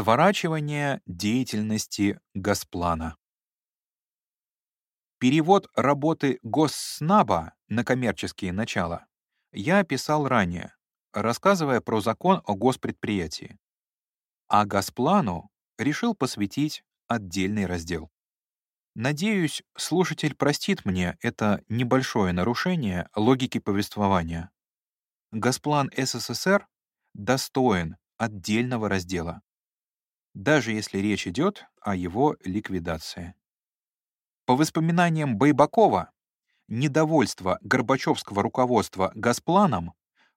Сворачивание деятельности Госплана. Перевод работы Госснаба на коммерческие начала я описал ранее, рассказывая про закон о госпредприятии. А Госплану решил посвятить отдельный раздел. Надеюсь, слушатель простит мне это небольшое нарушение логики повествования. Госплан СССР достоин отдельного раздела даже если речь идет о его ликвидации. По воспоминаниям Байбакова, недовольство Горбачевского руководства Госпланом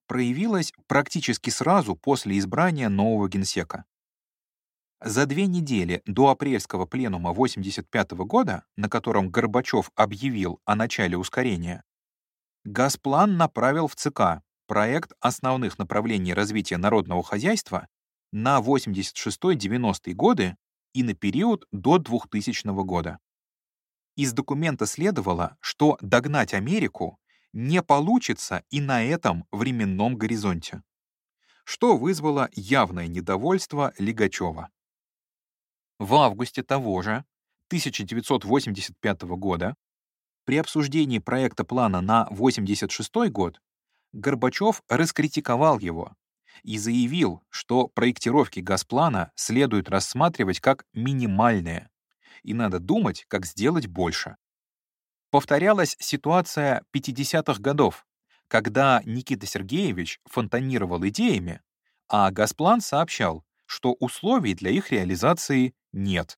проявилось практически сразу после избрания нового генсека. За две недели до апрельского пленума 1985 года, на котором Горбачев объявил о начале ускорения, Госплан направил в ЦК проект основных направлений развития народного хозяйства на 86-90 годы и на период до 2000 года. Из документа следовало, что догнать Америку не получится и на этом временном горизонте, что вызвало явное недовольство Лигачева. В августе того же, 1985 года, при обсуждении проекта плана на 86 год, Горбачев раскритиковал его, и заявил, что проектировки Газплана следует рассматривать как минимальные, и надо думать, как сделать больше. Повторялась ситуация 50-х годов, когда Никита Сергеевич фонтанировал идеями, а Газплан сообщал, что условий для их реализации нет,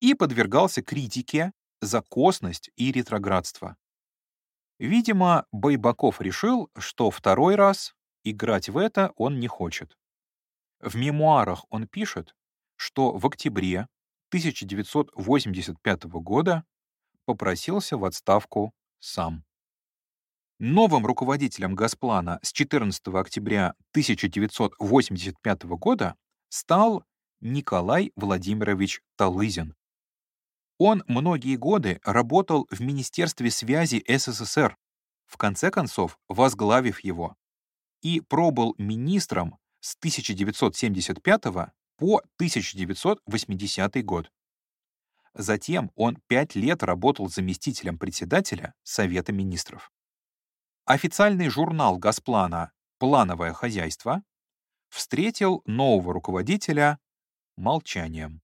и подвергался критике за косность и ретроградство. Видимо, Байбаков решил, что второй раз Играть в это он не хочет. В мемуарах он пишет, что в октябре 1985 года попросился в отставку сам. Новым руководителем Газплана с 14 октября 1985 года стал Николай Владимирович Талызин. Он многие годы работал в Министерстве связи СССР, в конце концов возглавив его и пробыл министром с 1975 по 1980 год. Затем он пять лет работал заместителем председателя Совета министров. Официальный журнал Газплана «Плановое хозяйство» встретил нового руководителя молчанием.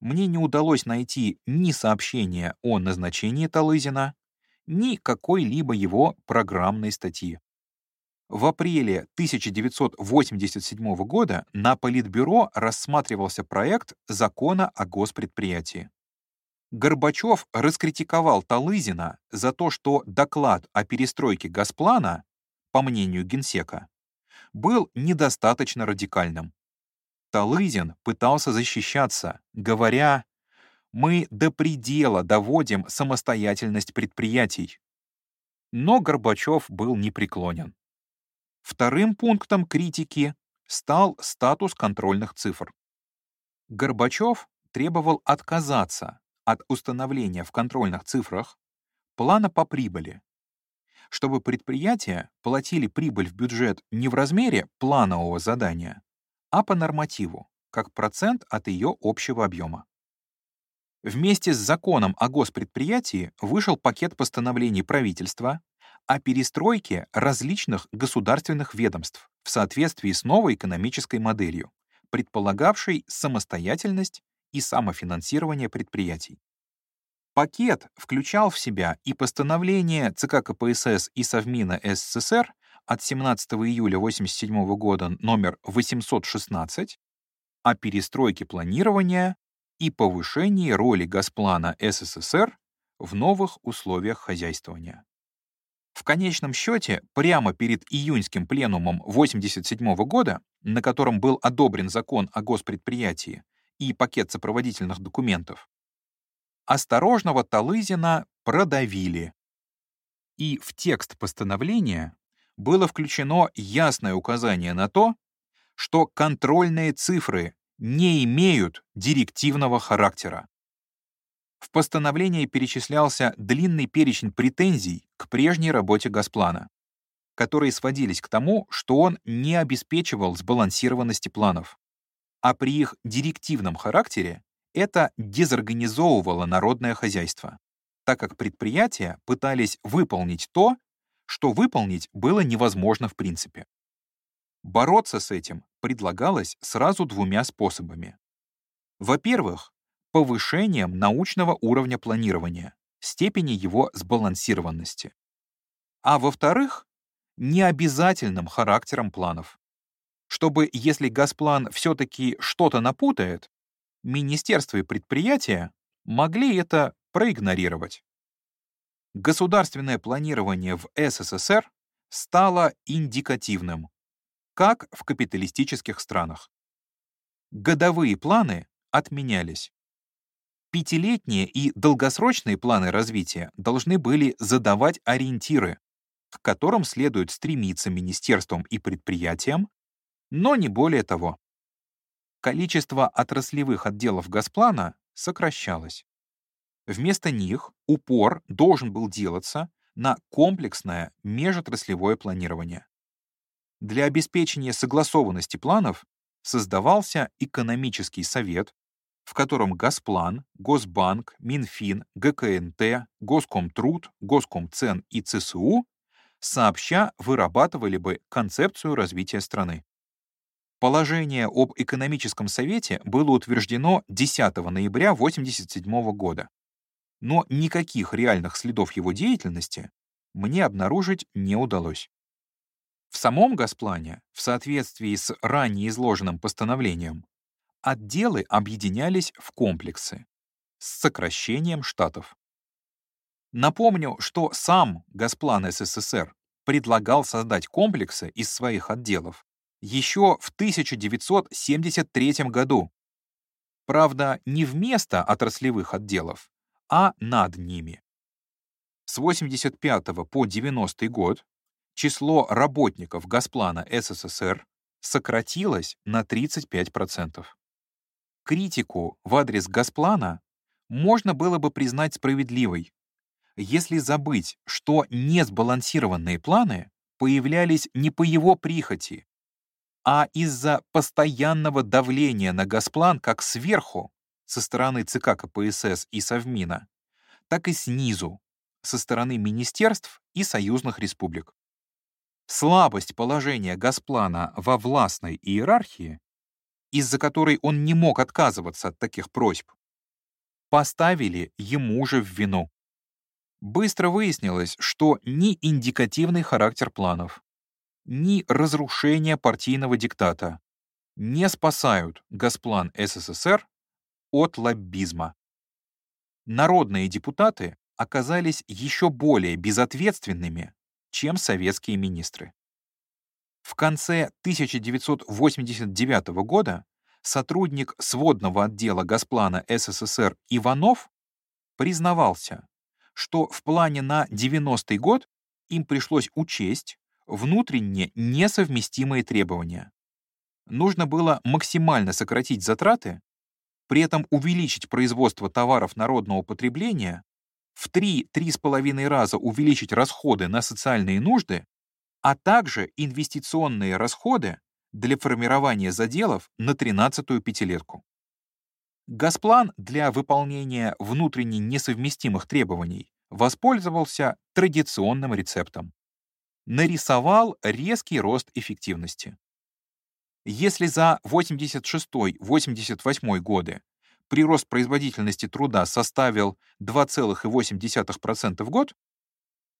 Мне не удалось найти ни сообщения о назначении Талызина, ни какой-либо его программной статьи. В апреле 1987 года на Политбюро рассматривался проект закона о госпредприятии. Горбачев раскритиковал Талызина за то, что доклад о перестройке Госплана, по мнению Генсека, был недостаточно радикальным. Талызин пытался защищаться, говоря, «Мы до предела доводим самостоятельность предприятий». Но Горбачев был непреклонен. Вторым пунктом критики стал статус контрольных цифр. Горбачев требовал отказаться от установления в контрольных цифрах плана по прибыли, чтобы предприятия платили прибыль в бюджет не в размере планового задания, а по нормативу, как процент от ее общего объема. Вместе с законом о госпредприятии вышел пакет постановлений правительства, о перестройке различных государственных ведомств в соответствии с новой экономической моделью, предполагавшей самостоятельность и самофинансирование предприятий. Пакет включал в себя и постановление ЦК КПСС и Совмина СССР от 17 июля 1987 года номер 816 о перестройке планирования и повышении роли Госплана СССР в новых условиях хозяйствования. В конечном счете, прямо перед июньским пленумом 1987 года, на котором был одобрен закон о госпредприятии и пакет сопроводительных документов, осторожного Талызина продавили. И в текст постановления было включено ясное указание на то, что контрольные цифры не имеют директивного характера. В постановлении перечислялся длинный перечень претензий к прежней работе Газплана, которые сводились к тому, что он не обеспечивал сбалансированности планов. а при их директивном характере это дезорганизовывало народное хозяйство, так как предприятия пытались выполнить то, что выполнить было невозможно в принципе. Бороться с этим предлагалось сразу двумя способами. Во-первых, повышением научного уровня планирования, степени его сбалансированности. А во-вторых, необязательным характером планов. Чтобы, если Газплан все-таки что-то напутает, министерство и предприятия могли это проигнорировать. Государственное планирование в СССР стало индикативным, как в капиталистических странах. Годовые планы отменялись. Пятилетние и долгосрочные планы развития должны были задавать ориентиры, к которым следует стремиться министерствам и предприятиям, но не более того. Количество отраслевых отделов Газплана сокращалось. Вместо них упор должен был делаться на комплексное межотраслевое планирование. Для обеспечения согласованности планов создавался экономический совет, в котором Госплан, Госбанк, Минфин, ГКНТ, Госкомтруд, Госкомцен и ЦСУ сообща вырабатывали бы концепцию развития страны. Положение об экономическом совете было утверждено 10 ноября 1987 года, но никаких реальных следов его деятельности мне обнаружить не удалось. В самом Госплане, в соответствии с ранее изложенным постановлением, отделы объединялись в комплексы с сокращением штатов. Напомню, что сам Госплан СССР предлагал создать комплексы из своих отделов еще в 1973 году. Правда, не вместо отраслевых отделов, а над ними. С 85 по 90 год число работников Госплана СССР сократилось на 35%. Критику в адрес Госплана можно было бы признать справедливой, если забыть, что несбалансированные планы появлялись не по его прихоти, а из-за постоянного давления на Госплан как сверху, со стороны ЦК КПСС и Совмина, так и снизу, со стороны министерств и союзных республик. Слабость положения Госплана во властной иерархии, из-за которой он не мог отказываться от таких просьб, поставили ему же в вину. Быстро выяснилось, что ни индикативный характер планов, ни разрушение партийного диктата не спасают Госплан СССР от лоббизма. Народные депутаты оказались еще более безответственными, чем советские министры. В конце 1989 года сотрудник сводного отдела Госплана СССР Иванов признавался, что в плане на 90-й год им пришлось учесть внутренне несовместимые требования. Нужно было максимально сократить затраты, при этом увеличить производство товаров народного потребления в 3-3,5 раза увеличить расходы на социальные нужды, а также инвестиционные расходы для формирования заделов на 13-ю пятилетку. Газплан для выполнения внутренне несовместимых требований воспользовался традиционным рецептом. Нарисовал резкий рост эффективности. Если за 86-88 годы прирост производительности труда составил 2,8% в год,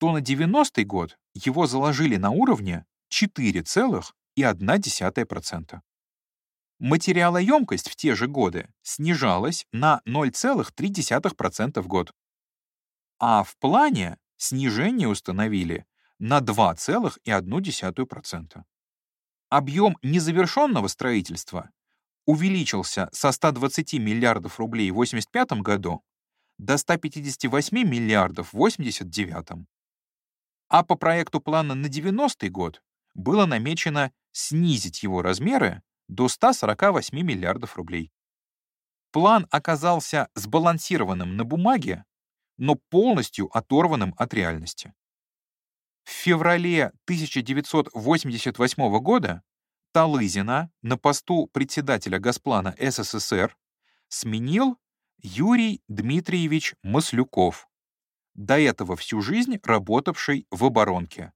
то на 90 год его заложили на уровне 4,1%. Материалоемкость в те же годы снижалась на 0,3% в год. А в плане снижение установили на 2,1%. Объем незавершенного строительства увеличился со 120 миллиардов рублей в 1985 году до 158 миллиардов в 1989. А по проекту плана на 90 год было намечено снизить его размеры до 148 миллиардов рублей. План оказался сбалансированным на бумаге, но полностью оторванным от реальности. В феврале 1988 года Талызина на посту председателя Госплана СССР сменил Юрий Дмитриевич Маслюков, до этого всю жизнь работавший в оборонке.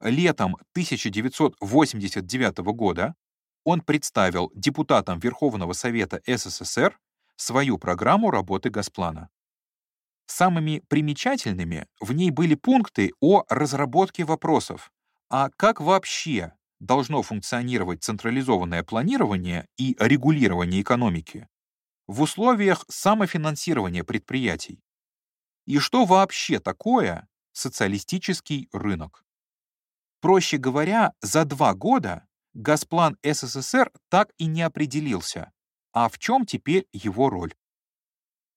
Летом 1989 года он представил депутатам Верховного Совета СССР свою программу работы Госплана. Самыми примечательными в ней были пункты о разработке вопросов, а как вообще должно функционировать централизованное планирование и регулирование экономики в условиях самофинансирования предприятий, и что вообще такое социалистический рынок. Проще говоря, за два года Госплан СССР так и не определился, а в чем теперь его роль.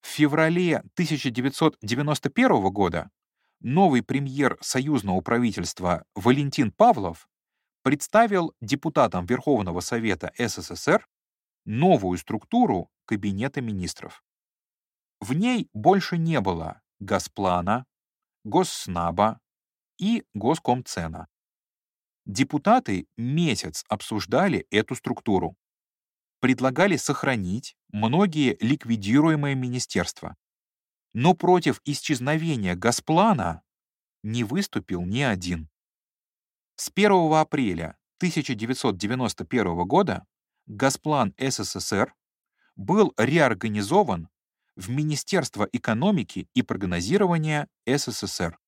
В феврале 1991 года новый премьер союзного правительства Валентин Павлов представил депутатам Верховного Совета СССР новую структуру Кабинета министров. В ней больше не было Госплана, Госснаба и Госкомцена. Депутаты месяц обсуждали эту структуру. Предлагали сохранить многие ликвидируемые министерства. Но против исчезновения Госплана не выступил ни один. С 1 апреля 1991 года Госплан СССР был реорганизован в Министерство экономики и прогнозирования СССР.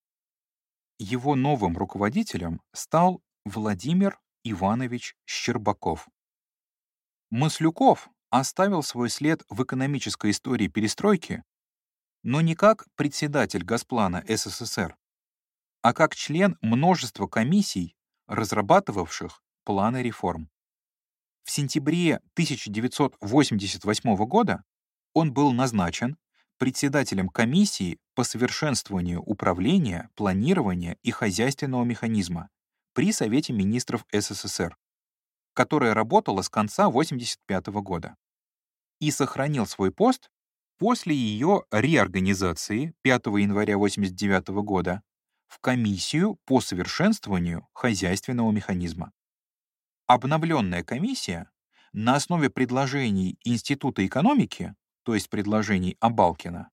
Его новым руководителем стал Владимир Иванович Щербаков. Маслюков оставил свой след в экономической истории перестройки, но не как председатель Госплана СССР, а как член множества комиссий, разрабатывавших планы реформ. В сентябре 1988 года он был назначен председателем комиссии по совершенствованию управления, планирования и хозяйственного механизма при Совете министров СССР, которая работала с конца 1985 года, и сохранил свой пост после ее реорганизации 5 января 1989 года в комиссию по совершенствованию хозяйственного механизма. Обновленная комиссия на основе предложений Института экономики, то есть предложений Абалкина,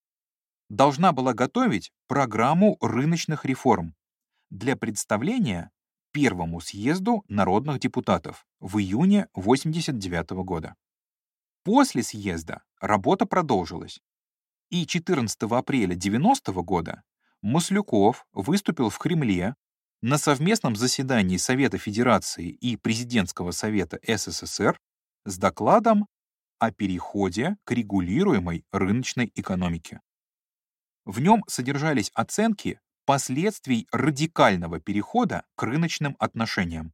должна была готовить программу рыночных реформ для представления Первому съезду народных депутатов в июне 1989 года. После съезда работа продолжилась, и 14 апреля 1990 года Маслюков выступил в Кремле на совместном заседании Совета Федерации и Президентского Совета СССР с докладом о переходе к регулируемой рыночной экономике. В нем содержались оценки последствий радикального перехода к рыночным отношениям.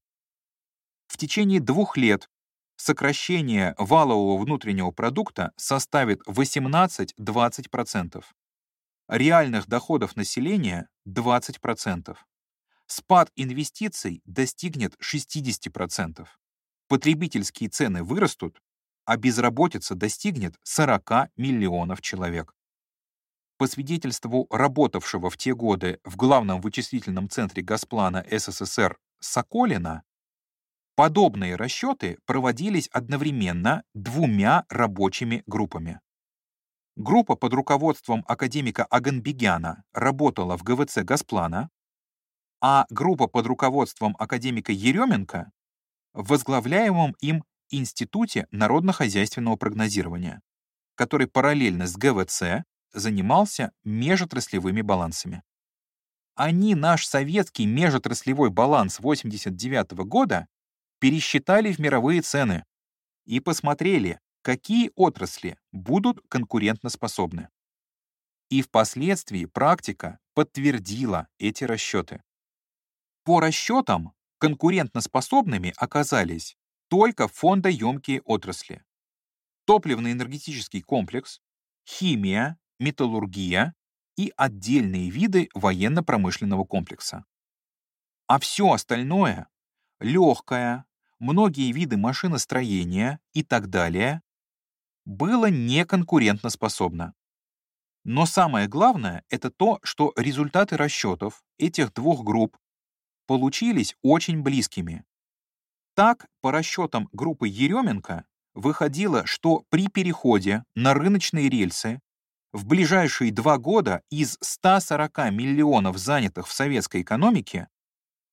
В течение двух лет сокращение валового внутреннего продукта составит 18-20%, реальных доходов населения — 20%, спад инвестиций достигнет 60%, потребительские цены вырастут, а безработица достигнет 40 миллионов человек. По свидетельству работавшего в те годы в главном вычислительном центре Госплана СССР Соколина, подобные расчеты проводились одновременно двумя рабочими группами. Группа под руководством академика Аганбегяна работала в ГВЦ Госплана, а группа под руководством академика Еременко возглавляемом им Институте народно-хозяйственного прогнозирования, который параллельно с ГВЦ занимался межотраслевыми балансами. Они наш советский межотраслевой баланс 89 -го года пересчитали в мировые цены и посмотрели, какие отрасли будут конкурентоспособны. И впоследствии практика подтвердила эти расчеты. По расчетам, конкурентоспособными оказались только фондоемкие отрасли. Топливно-энергетический комплекс, химия, металлургия и отдельные виды военно-промышленного комплекса. А все остальное — легкое, многие виды машиностроения и так далее — было неконкурентоспособно. Но самое главное — это то, что результаты расчетов этих двух групп получились очень близкими. Так, по расчетам группы Еременко, выходило, что при переходе на рыночные рельсы в ближайшие два года из 140 миллионов занятых в советской экономике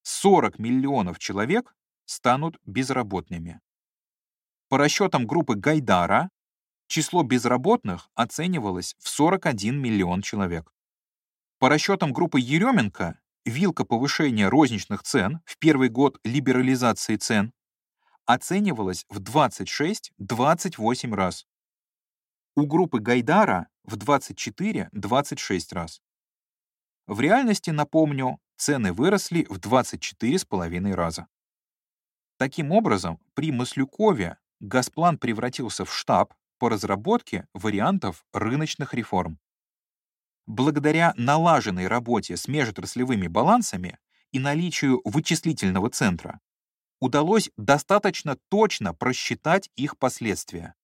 40 миллионов человек станут безработными. По расчетам группы Гайдара, число безработных оценивалось в 41 миллион человек. По расчетам группы Еременко, вилка повышения розничных цен в первый год либерализации цен оценивалась в 26-28 раз. У группы Гайдара в 24-26 раз. В реальности, напомню, цены выросли в 24,5 раза. Таким образом, при Маслюкове Газплан превратился в штаб по разработке вариантов рыночных реформ. Благодаря налаженной работе с межотраслевыми балансами и наличию вычислительного центра удалось достаточно точно просчитать их последствия.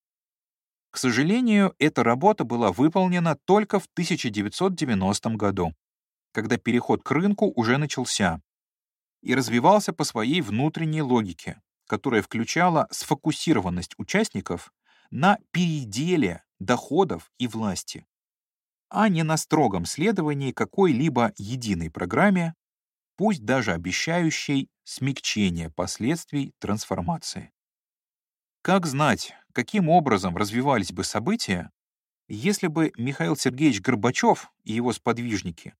К сожалению, эта работа была выполнена только в 1990 году, когда переход к рынку уже начался и развивался по своей внутренней логике, которая включала сфокусированность участников на переделе доходов и власти, а не на строгом следовании какой-либо единой программе, пусть даже обещающей смягчение последствий трансформации. Как знать, каким образом развивались бы события, если бы Михаил Сергеевич Горбачев и его сподвижники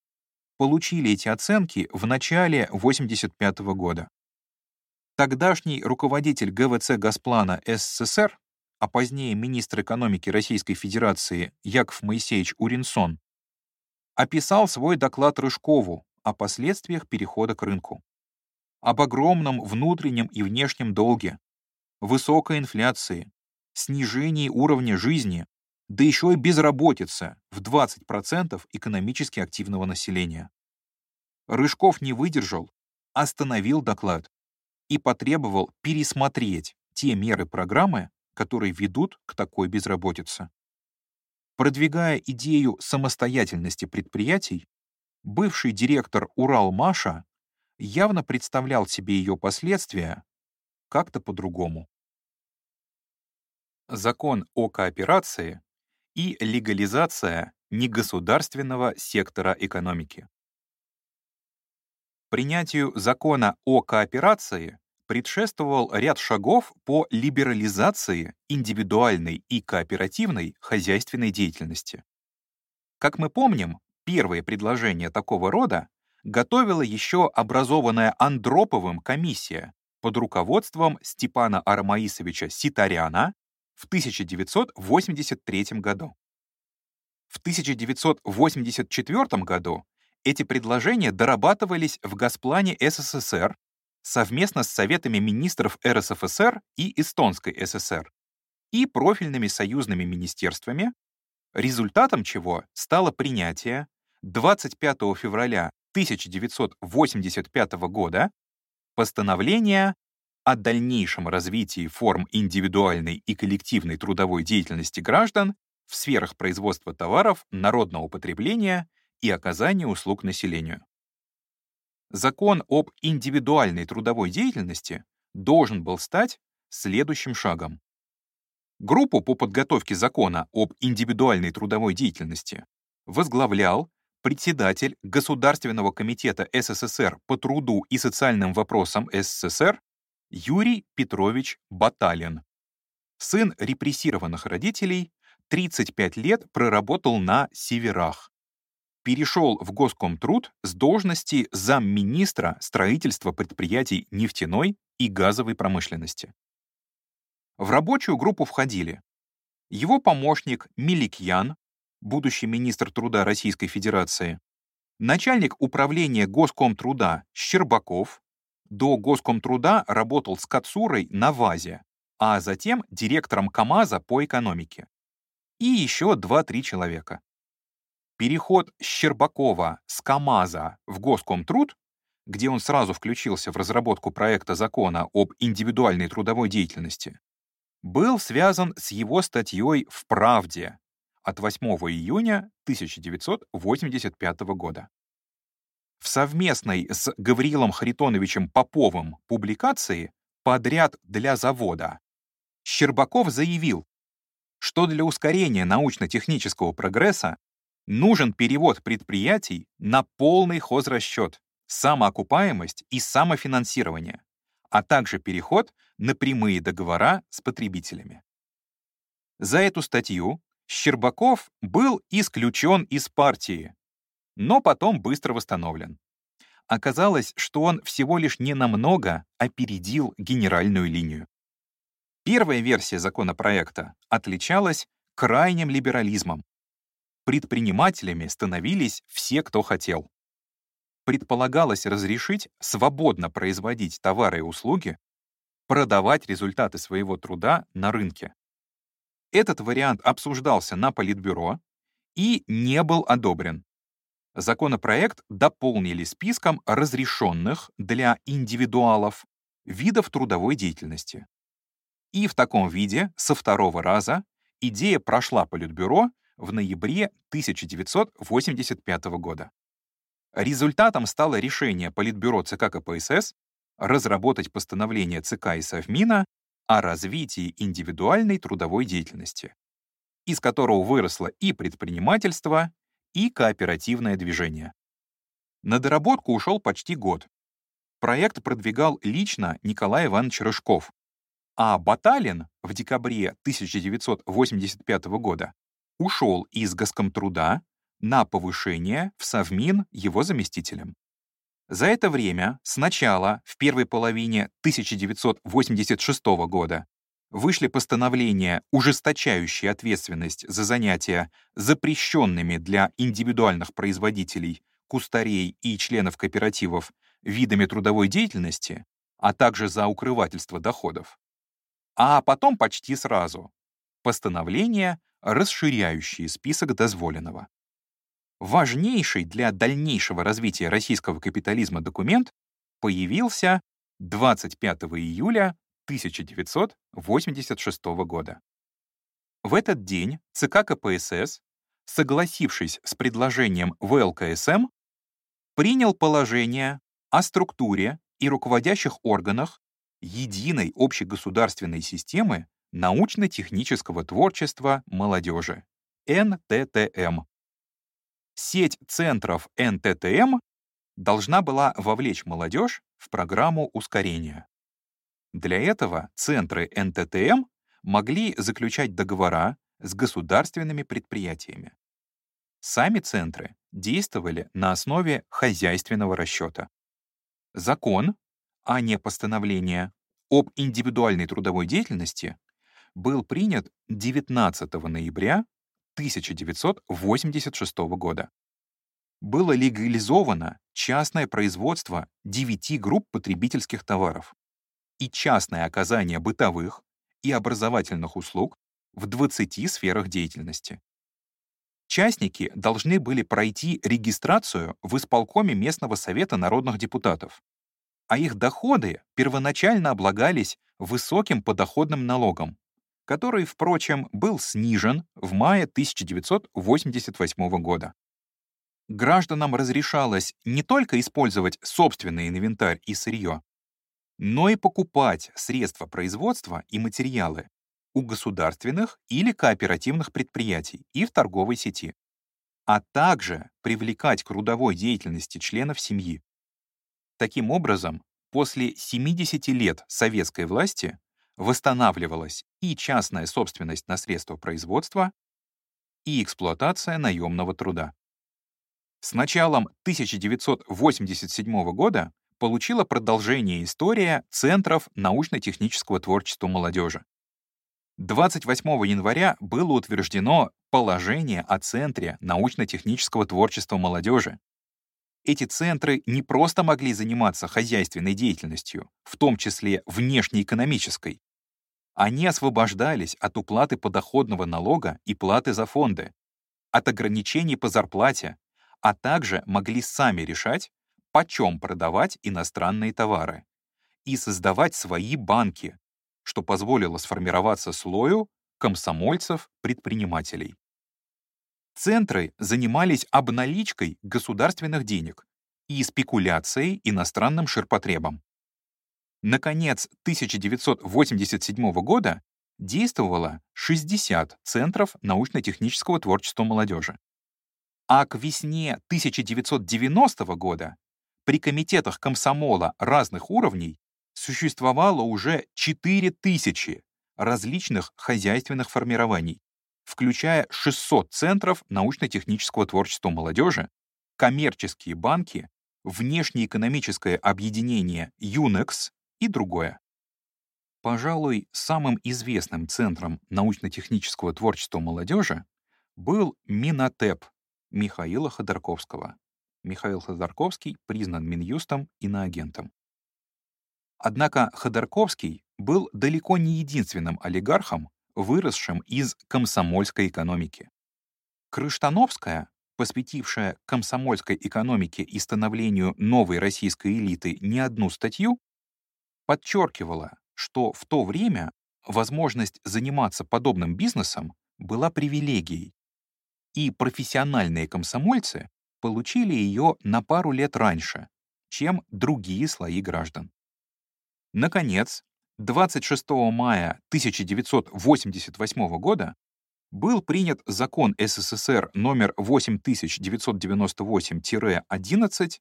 получили эти оценки в начале 1985 года. Тогдашний руководитель ГВЦ «Газплана» СССР, а позднее министр экономики Российской Федерации Яков Моисеевич Уринсон, описал свой доклад Рыжкову о последствиях перехода к рынку, об огромном внутреннем и внешнем долге, высокой инфляции, снижении уровня жизни, да еще и безработица в 20% экономически активного населения. Рыжков не выдержал, остановил доклад и потребовал пересмотреть те меры программы, которые ведут к такой безработице. Продвигая идею самостоятельности предприятий, бывший директор Урал-Маша явно представлял себе ее последствия как-то по-другому. Закон о кооперации и легализация негосударственного сектора экономики. Принятию закона о кооперации предшествовал ряд шагов по либерализации индивидуальной и кооперативной хозяйственной деятельности. Как мы помним, первое предложение такого рода готовила еще образованная Андроповым комиссия под руководством Степана Арамаисовича Ситаряна в 1983 году. В 1984 году эти предложения дорабатывались в Госплане СССР совместно с Советами министров РСФСР и Эстонской ССР и профильными союзными министерствами, результатом чего стало принятие 25 февраля 1985 года постановления о дальнейшем развитии форм индивидуальной и коллективной трудовой деятельности граждан в сферах производства товаров народного потребления и оказания услуг населению. Закон об индивидуальной трудовой деятельности должен был стать следующим шагом. Группу по подготовке закона об индивидуальной трудовой деятельности возглавлял председатель Государственного комитета СССР по труду и социальным вопросам СССР Юрий Петрович Баталин. Сын репрессированных родителей, 35 лет проработал на северах. Перешел в Госкомтруд с должности замминистра строительства предприятий нефтяной и газовой промышленности. В рабочую группу входили его помощник Миликьян, будущий министр труда Российской Федерации, начальник управления Госкомтруда Щербаков, до Госкомтруда работал с Кацурой на ВАЗе, а затем директором КАМАЗа по экономике. И еще 2-3 человека. Переход Щербакова с КАМАЗа в Госкомтруд, где он сразу включился в разработку проекта закона об индивидуальной трудовой деятельности, был связан с его статьей в «Правде» от 8 июня 1985 года. В совместной с Гавриилом Харитоновичем Поповым публикации подряд для завода. Щербаков заявил, что для ускорения научно-технического прогресса нужен перевод предприятий на полный хозрасчет, самоокупаемость и самофинансирование, а также переход на прямые договора с потребителями. За эту статью Щербаков был исключен из партии, но потом быстро восстановлен. Оказалось, что он всего лишь ненамного опередил генеральную линию. Первая версия законопроекта отличалась крайним либерализмом. Предпринимателями становились все, кто хотел. Предполагалось разрешить свободно производить товары и услуги, продавать результаты своего труда на рынке. Этот вариант обсуждался на Политбюро и не был одобрен. Законопроект дополнили списком разрешенных для индивидуалов видов трудовой деятельности. И в таком виде со второго раза идея прошла Политбюро в ноябре 1985 года. Результатом стало решение Политбюро ЦК КПСС разработать постановление ЦК и Совмина о развитии индивидуальной трудовой деятельности, из которого выросло и предпринимательство, и кооперативное движение. На доработку ушел почти год. Проект продвигал лично Николай Иванович Рыжков, а Баталин в декабре 1985 года ушел из Госкомтруда на повышение в Совмин его заместителем. За это время сначала, в первой половине 1986 года, вышли постановления, ужесточающие ответственность за занятия запрещенными для индивидуальных производителей, кустарей и членов кооперативов видами трудовой деятельности, а также за укрывательство доходов. А потом почти сразу постановления, расширяющие список дозволенного. Важнейший для дальнейшего развития российского капитализма документ появился 25 июля 1986 года. В этот день ЦК КПСС, согласившись с предложением ВЛКСМ, принял положение о структуре и руководящих органах единой общегосударственной системы научно-технического творчества молодежи НТТМ. Сеть центров НТТМ должна была вовлечь молодежь в программу ускорения. Для этого центры НТТМ могли заключать договора с государственными предприятиями. Сами центры действовали на основе хозяйственного расчета. Закон, а не постановление, об индивидуальной трудовой деятельности был принят 19 ноября 1986 года. Было легализовано частное производство девяти групп потребительских товаров и частное оказание бытовых и образовательных услуг в 20 сферах деятельности. Частники должны были пройти регистрацию в исполкоме местного совета народных депутатов, а их доходы первоначально облагались высоким подоходным налогом, который, впрочем, был снижен в мае 1988 года. Гражданам разрешалось не только использовать собственный инвентарь и сырье, но и покупать средства производства и материалы у государственных или кооперативных предприятий и в торговой сети, а также привлекать к трудовой деятельности членов семьи. Таким образом, после 70 лет советской власти восстанавливалась и частная собственность на средства производства, и эксплуатация наемного труда. С началом 1987 года получила продолжение история Центров научно-технического творчества молодежи. 28 января было утверждено положение о Центре научно-технического творчества молодежи. Эти центры не просто могли заниматься хозяйственной деятельностью, в том числе внешнеэкономической. Они освобождались от уплаты подоходного налога и платы за фонды, от ограничений по зарплате, а также могли сами решать, почем продавать иностранные товары и создавать свои банки, что позволило сформироваться слою комсомольцев-предпринимателей. Центры занимались обналичкой государственных денег и спекуляцией иностранным ширпотребом. На конец 1987 года действовало 60 центров научно-технического творчества молодежи. А к весне 1990 года при комитетах комсомола разных уровней существовало уже 4000 различных хозяйственных формирований, включая 600 центров научно-технического творчества молодежи, коммерческие банки, внешнеэкономическое объединение ЮНЕКС и другое. Пожалуй, самым известным центром научно-технического творчества молодежи был Минотеп Михаила Ходорковского. Михаил Ходорковский признан Минюстом иноагентом. Однако Ходорковский был далеко не единственным олигархом, выросшим из комсомольской экономики. Крыштановская, посвятившая комсомольской экономике и становлению новой российской элиты не одну статью, подчеркивала, что в то время возможность заниматься подобным бизнесом была привилегией, и профессиональные комсомольцы получили ее на пару лет раньше, чем другие слои граждан. Наконец, 26 мая 1988 года был принят закон СССР номер 8998-11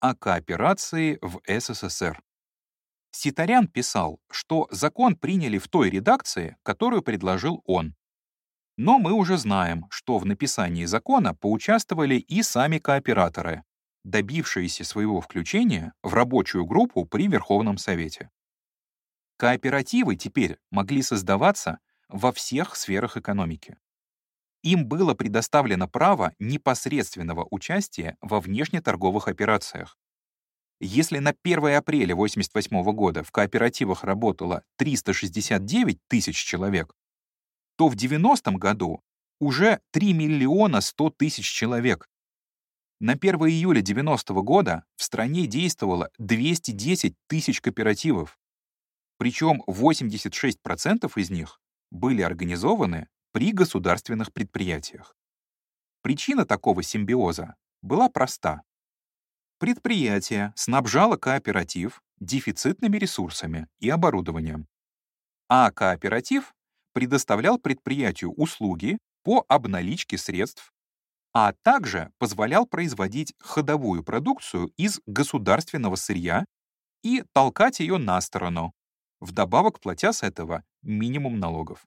о кооперации в СССР. Ситарян писал, что закон приняли в той редакции, которую предложил он. Но мы уже знаем, что в написании закона поучаствовали и сами кооператоры, добившиеся своего включения в рабочую группу при Верховном Совете. Кооперативы теперь могли создаваться во всех сферах экономики. Им было предоставлено право непосредственного участия во внешнеторговых операциях, если на 1 апреля 1988 года в кооперативах работало 369 тысяч человек, то в 90-м году уже 3 миллиона 100 тысяч человек. На 1 июля 90 -го года в стране действовало 210 тысяч кооперативов. Причем 86% из них были организованы при государственных предприятиях. Причина такого симбиоза была проста. Предприятие снабжало кооператив дефицитными ресурсами и оборудованием, а кооператив предоставлял предприятию услуги по обналичке средств, а также позволял производить ходовую продукцию из государственного сырья и толкать ее на сторону, вдобавок платя с этого минимум налогов.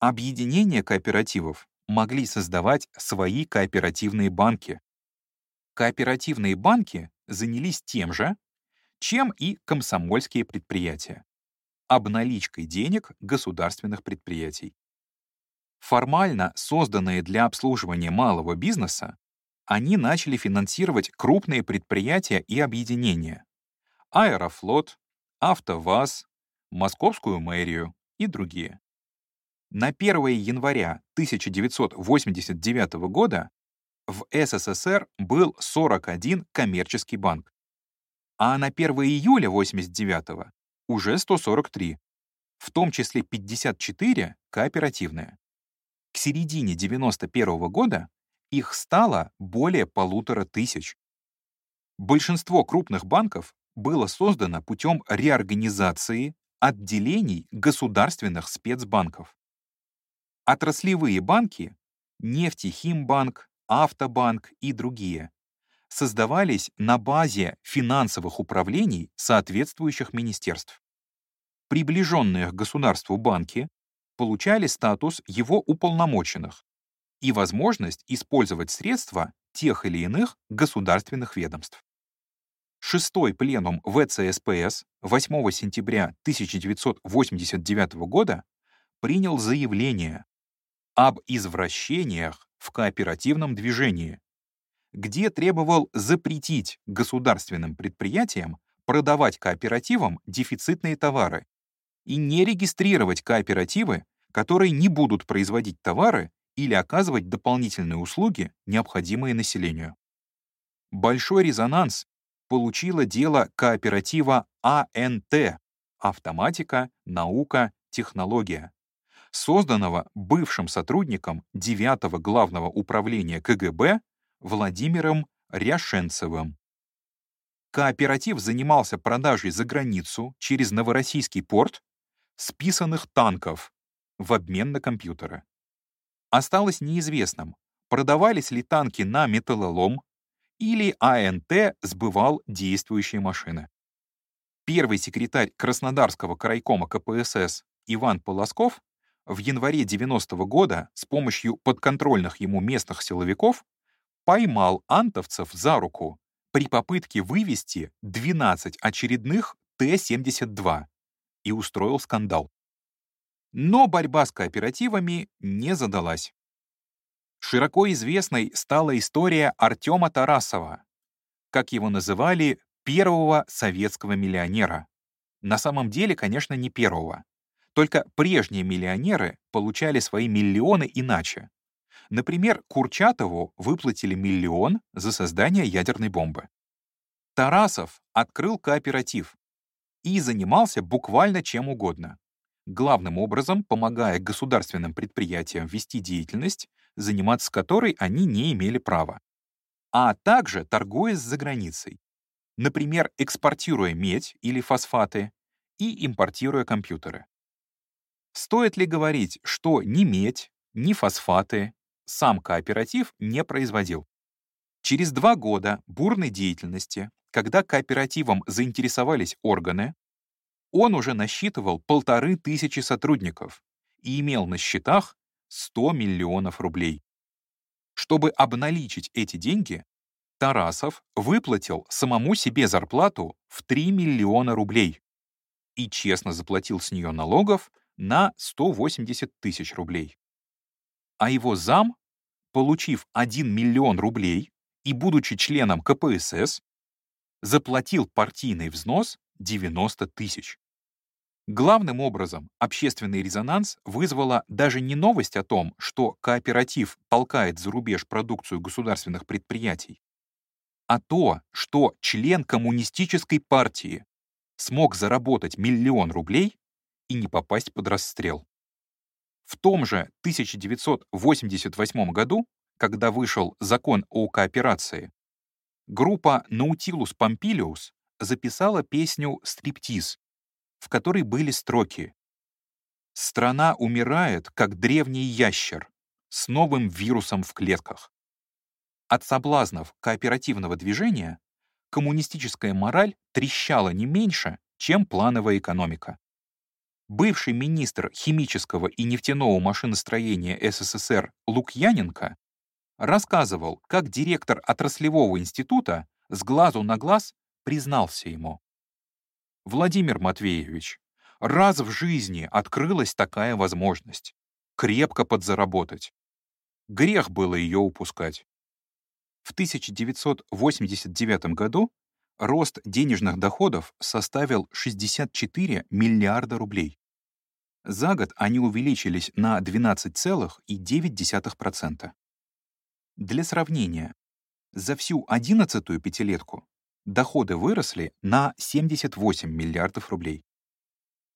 Объединения кооперативов могли создавать свои кооперативные банки, кооперативные банки занялись тем же, чем и комсомольские предприятия — обналичкой денег государственных предприятий. Формально созданные для обслуживания малого бизнеса, они начали финансировать крупные предприятия и объединения — Аэрофлот, АвтоВАЗ, Московскую мэрию и другие. На 1 января 1989 года в СССР был 41 коммерческий банк, а на 1 июля 89 уже 143, в том числе 54 кооперативные. К середине 91 года их стало более полутора тысяч. Большинство крупных банков было создано путем реорганизации отделений государственных спецбанков. Отраслевые банки — Нефтехимбанк, Автобанк и другие, создавались на базе финансовых управлений соответствующих министерств. Приближенные к государству банки получали статус его уполномоченных и возможность использовать средства тех или иных государственных ведомств. Шестой пленум ВЦСПС 8 сентября 1989 года принял заявление об извращениях в кооперативном движении, где требовал запретить государственным предприятиям продавать кооперативам дефицитные товары и не регистрировать кооперативы, которые не будут производить товары или оказывать дополнительные услуги, необходимые населению. Большой резонанс получило дело кооператива АНТ — автоматика, наука, технология, созданного бывшим сотрудником 9 Главного управления КГБ Владимиром Ряшенцевым. кооператив занимался продажей за границу через Новороссийский порт списанных танков в обмен на компьютеры. Осталось неизвестным, продавались ли танки на металлолом или АНТ сбывал действующие машины. Первый секретарь Краснодарского крайкома КПСС Иван Полосков в январе 90 -го года с помощью подконтрольных ему местных силовиков поймал антовцев за руку при попытке вывести 12 очередных Т-72 и устроил скандал. Но борьба с кооперативами не задалась. Широко известной стала история Артема Тарасова, как его называли, первого советского миллионера. На самом деле, конечно, не первого. Только прежние миллионеры получали свои миллионы иначе. Например, Курчатову выплатили миллион за создание ядерной бомбы. Тарасов открыл кооператив и занимался буквально чем угодно. Главным образом помогая государственным предприятиям вести деятельность, заниматься которой они не имели права. А также торгуясь за границей. Например, экспортируя медь или фосфаты и импортируя компьютеры. Стоит ли говорить, что ни медь, ни фосфаты сам кооператив не производил? Через два года бурной деятельности, когда кооперативом заинтересовались органы, он уже насчитывал полторы тысячи сотрудников и имел на счетах 100 миллионов рублей. Чтобы обналичить эти деньги, Тарасов выплатил самому себе зарплату в 3 миллиона рублей и честно заплатил с нее налогов на 180 тысяч рублей. А его зам, получив 1 миллион рублей и будучи членом КПСС, заплатил партийный взнос 90 тысяч. Главным образом общественный резонанс вызвала даже не новость о том, что кооператив толкает за рубеж продукцию государственных предприятий, а то, что член коммунистической партии смог заработать миллион рублей и не попасть под расстрел. В том же 1988 году, когда вышел закон о кооперации, группа Nautilus Pompilius записала песню «Стриптиз», в которой были строки «Страна умирает, как древний ящер, с новым вирусом в клетках». От соблазнов кооперативного движения коммунистическая мораль трещала не меньше, чем плановая экономика бывший министр химического и нефтяного машиностроения СССР Лукьяненко рассказывал, как директор отраслевого института с глазу на глаз признался ему. «Владимир Матвеевич, раз в жизни открылась такая возможность. Крепко подзаработать. Грех было ее упускать». В 1989 году рост денежных доходов составил 64 миллиарда рублей. За год они увеличились на 12,9%. Для сравнения, за всю одиннадцатую пятилетку доходы выросли на 78 миллиардов рублей.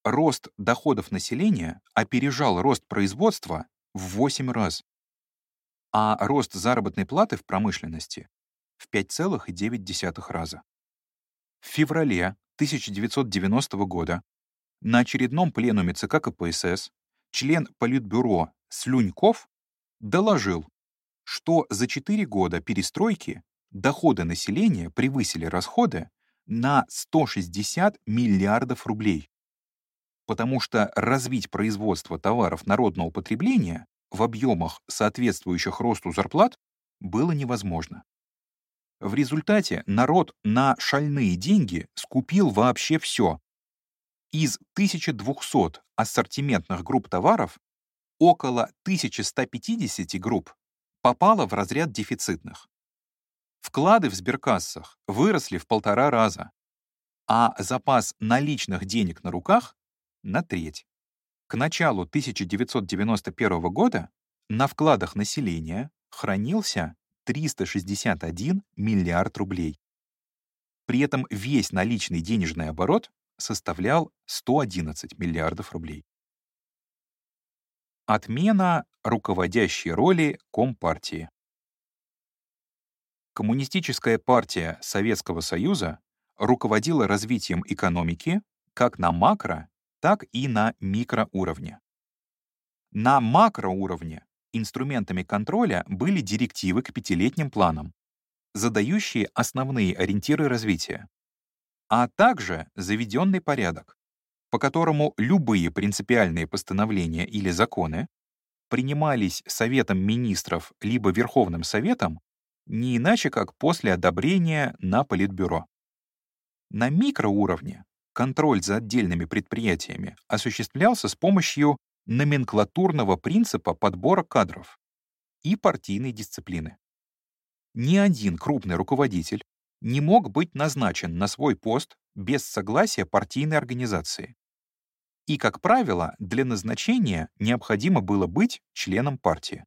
Рост доходов населения опережал рост производства в 8 раз, а рост заработной платы в промышленности в 5,9 раза. В феврале 1990 года на очередном пленуме ЦК КПСС член Политбюро Слюньков доложил, что за 4 года перестройки доходы населения превысили расходы на 160 миллиардов рублей, потому что развить производство товаров народного потребления в объемах, соответствующих росту зарплат, было невозможно. В результате народ на шальные деньги скупил вообще все. Из 1200 ассортиментных групп товаров около 1150 групп попало в разряд дефицитных. Вклады в сберкассах выросли в полтора раза, а запас наличных денег на руках — на треть. К началу 1991 года на вкладах населения хранился 361 миллиард рублей. При этом весь наличный денежный оборот составлял 111 миллиардов рублей. Отмена руководящей роли Компартии. Коммунистическая партия Советского Союза руководила развитием экономики как на макро, так и на микроуровне. На макроуровне инструментами контроля были директивы к пятилетним планам, задающие основные ориентиры развития, а также заведенный порядок, по которому любые принципиальные постановления или законы принимались Советом министров либо Верховным Советом не иначе, как после одобрения на Политбюро. На микроуровне контроль за отдельными предприятиями осуществлялся с помощью номенклатурного принципа подбора кадров и партийной дисциплины. Ни один крупный руководитель не мог быть назначен на свой пост без согласия партийной организации. И, как правило, для назначения необходимо было быть членом партии.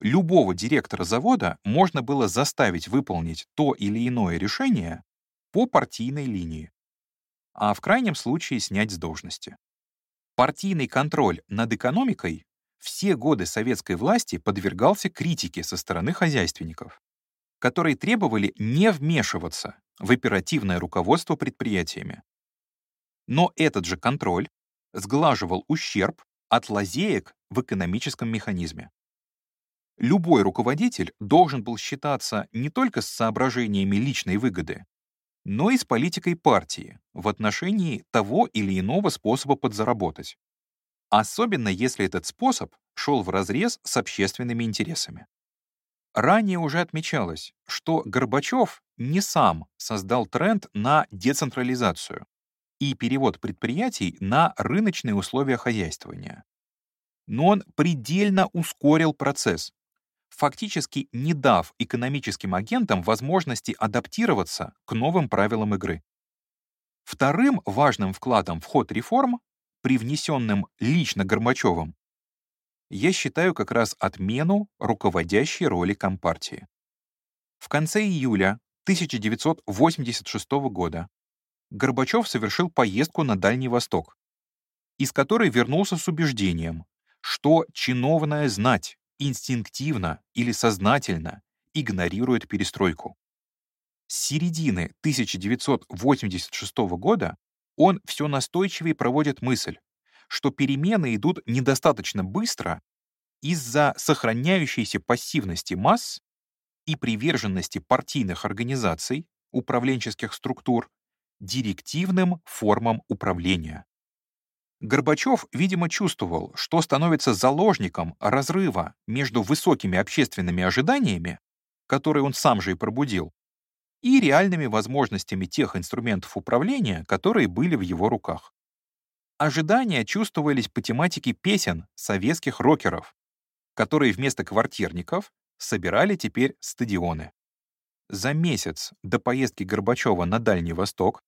Любого директора завода можно было заставить выполнить то или иное решение по партийной линии, а в крайнем случае снять с должности. Партийный контроль над экономикой все годы советской власти подвергался критике со стороны хозяйственников, которые требовали не вмешиваться в оперативное руководство предприятиями. Но этот же контроль сглаживал ущерб от лазеек в экономическом механизме. Любой руководитель должен был считаться не только с соображениями личной выгоды, но и с политикой партии в отношении того или иного способа подзаработать. Особенно если этот способ шел вразрез с общественными интересами. Ранее уже отмечалось, что Горбачев не сам создал тренд на децентрализацию и перевод предприятий на рыночные условия хозяйствования. Но он предельно ускорил процесс, фактически не дав экономическим агентам возможности адаптироваться к новым правилам игры. Вторым важным вкладом в ход реформ, привнесенным лично Горбачевым, я считаю как раз отмену руководящей роли Компартии. В конце июля 1986 года Горбачев совершил поездку на Дальний Восток, из которой вернулся с убеждением, что чиновная знать инстинктивно или сознательно игнорирует перестройку. С середины 1986 года он все настойчивее проводит мысль, что перемены идут недостаточно быстро из-за сохраняющейся пассивности масс и приверженности партийных организаций, управленческих структур, директивным формам управления. Горбачев, видимо, чувствовал, что становится заложником разрыва между высокими общественными ожиданиями, которые он сам же и пробудил, и реальными возможностями тех инструментов управления, которые были в его руках. Ожидания чувствовались по тематике песен советских рокеров, которые вместо квартирников собирали теперь стадионы. За месяц до поездки Горбачева на Дальний Восток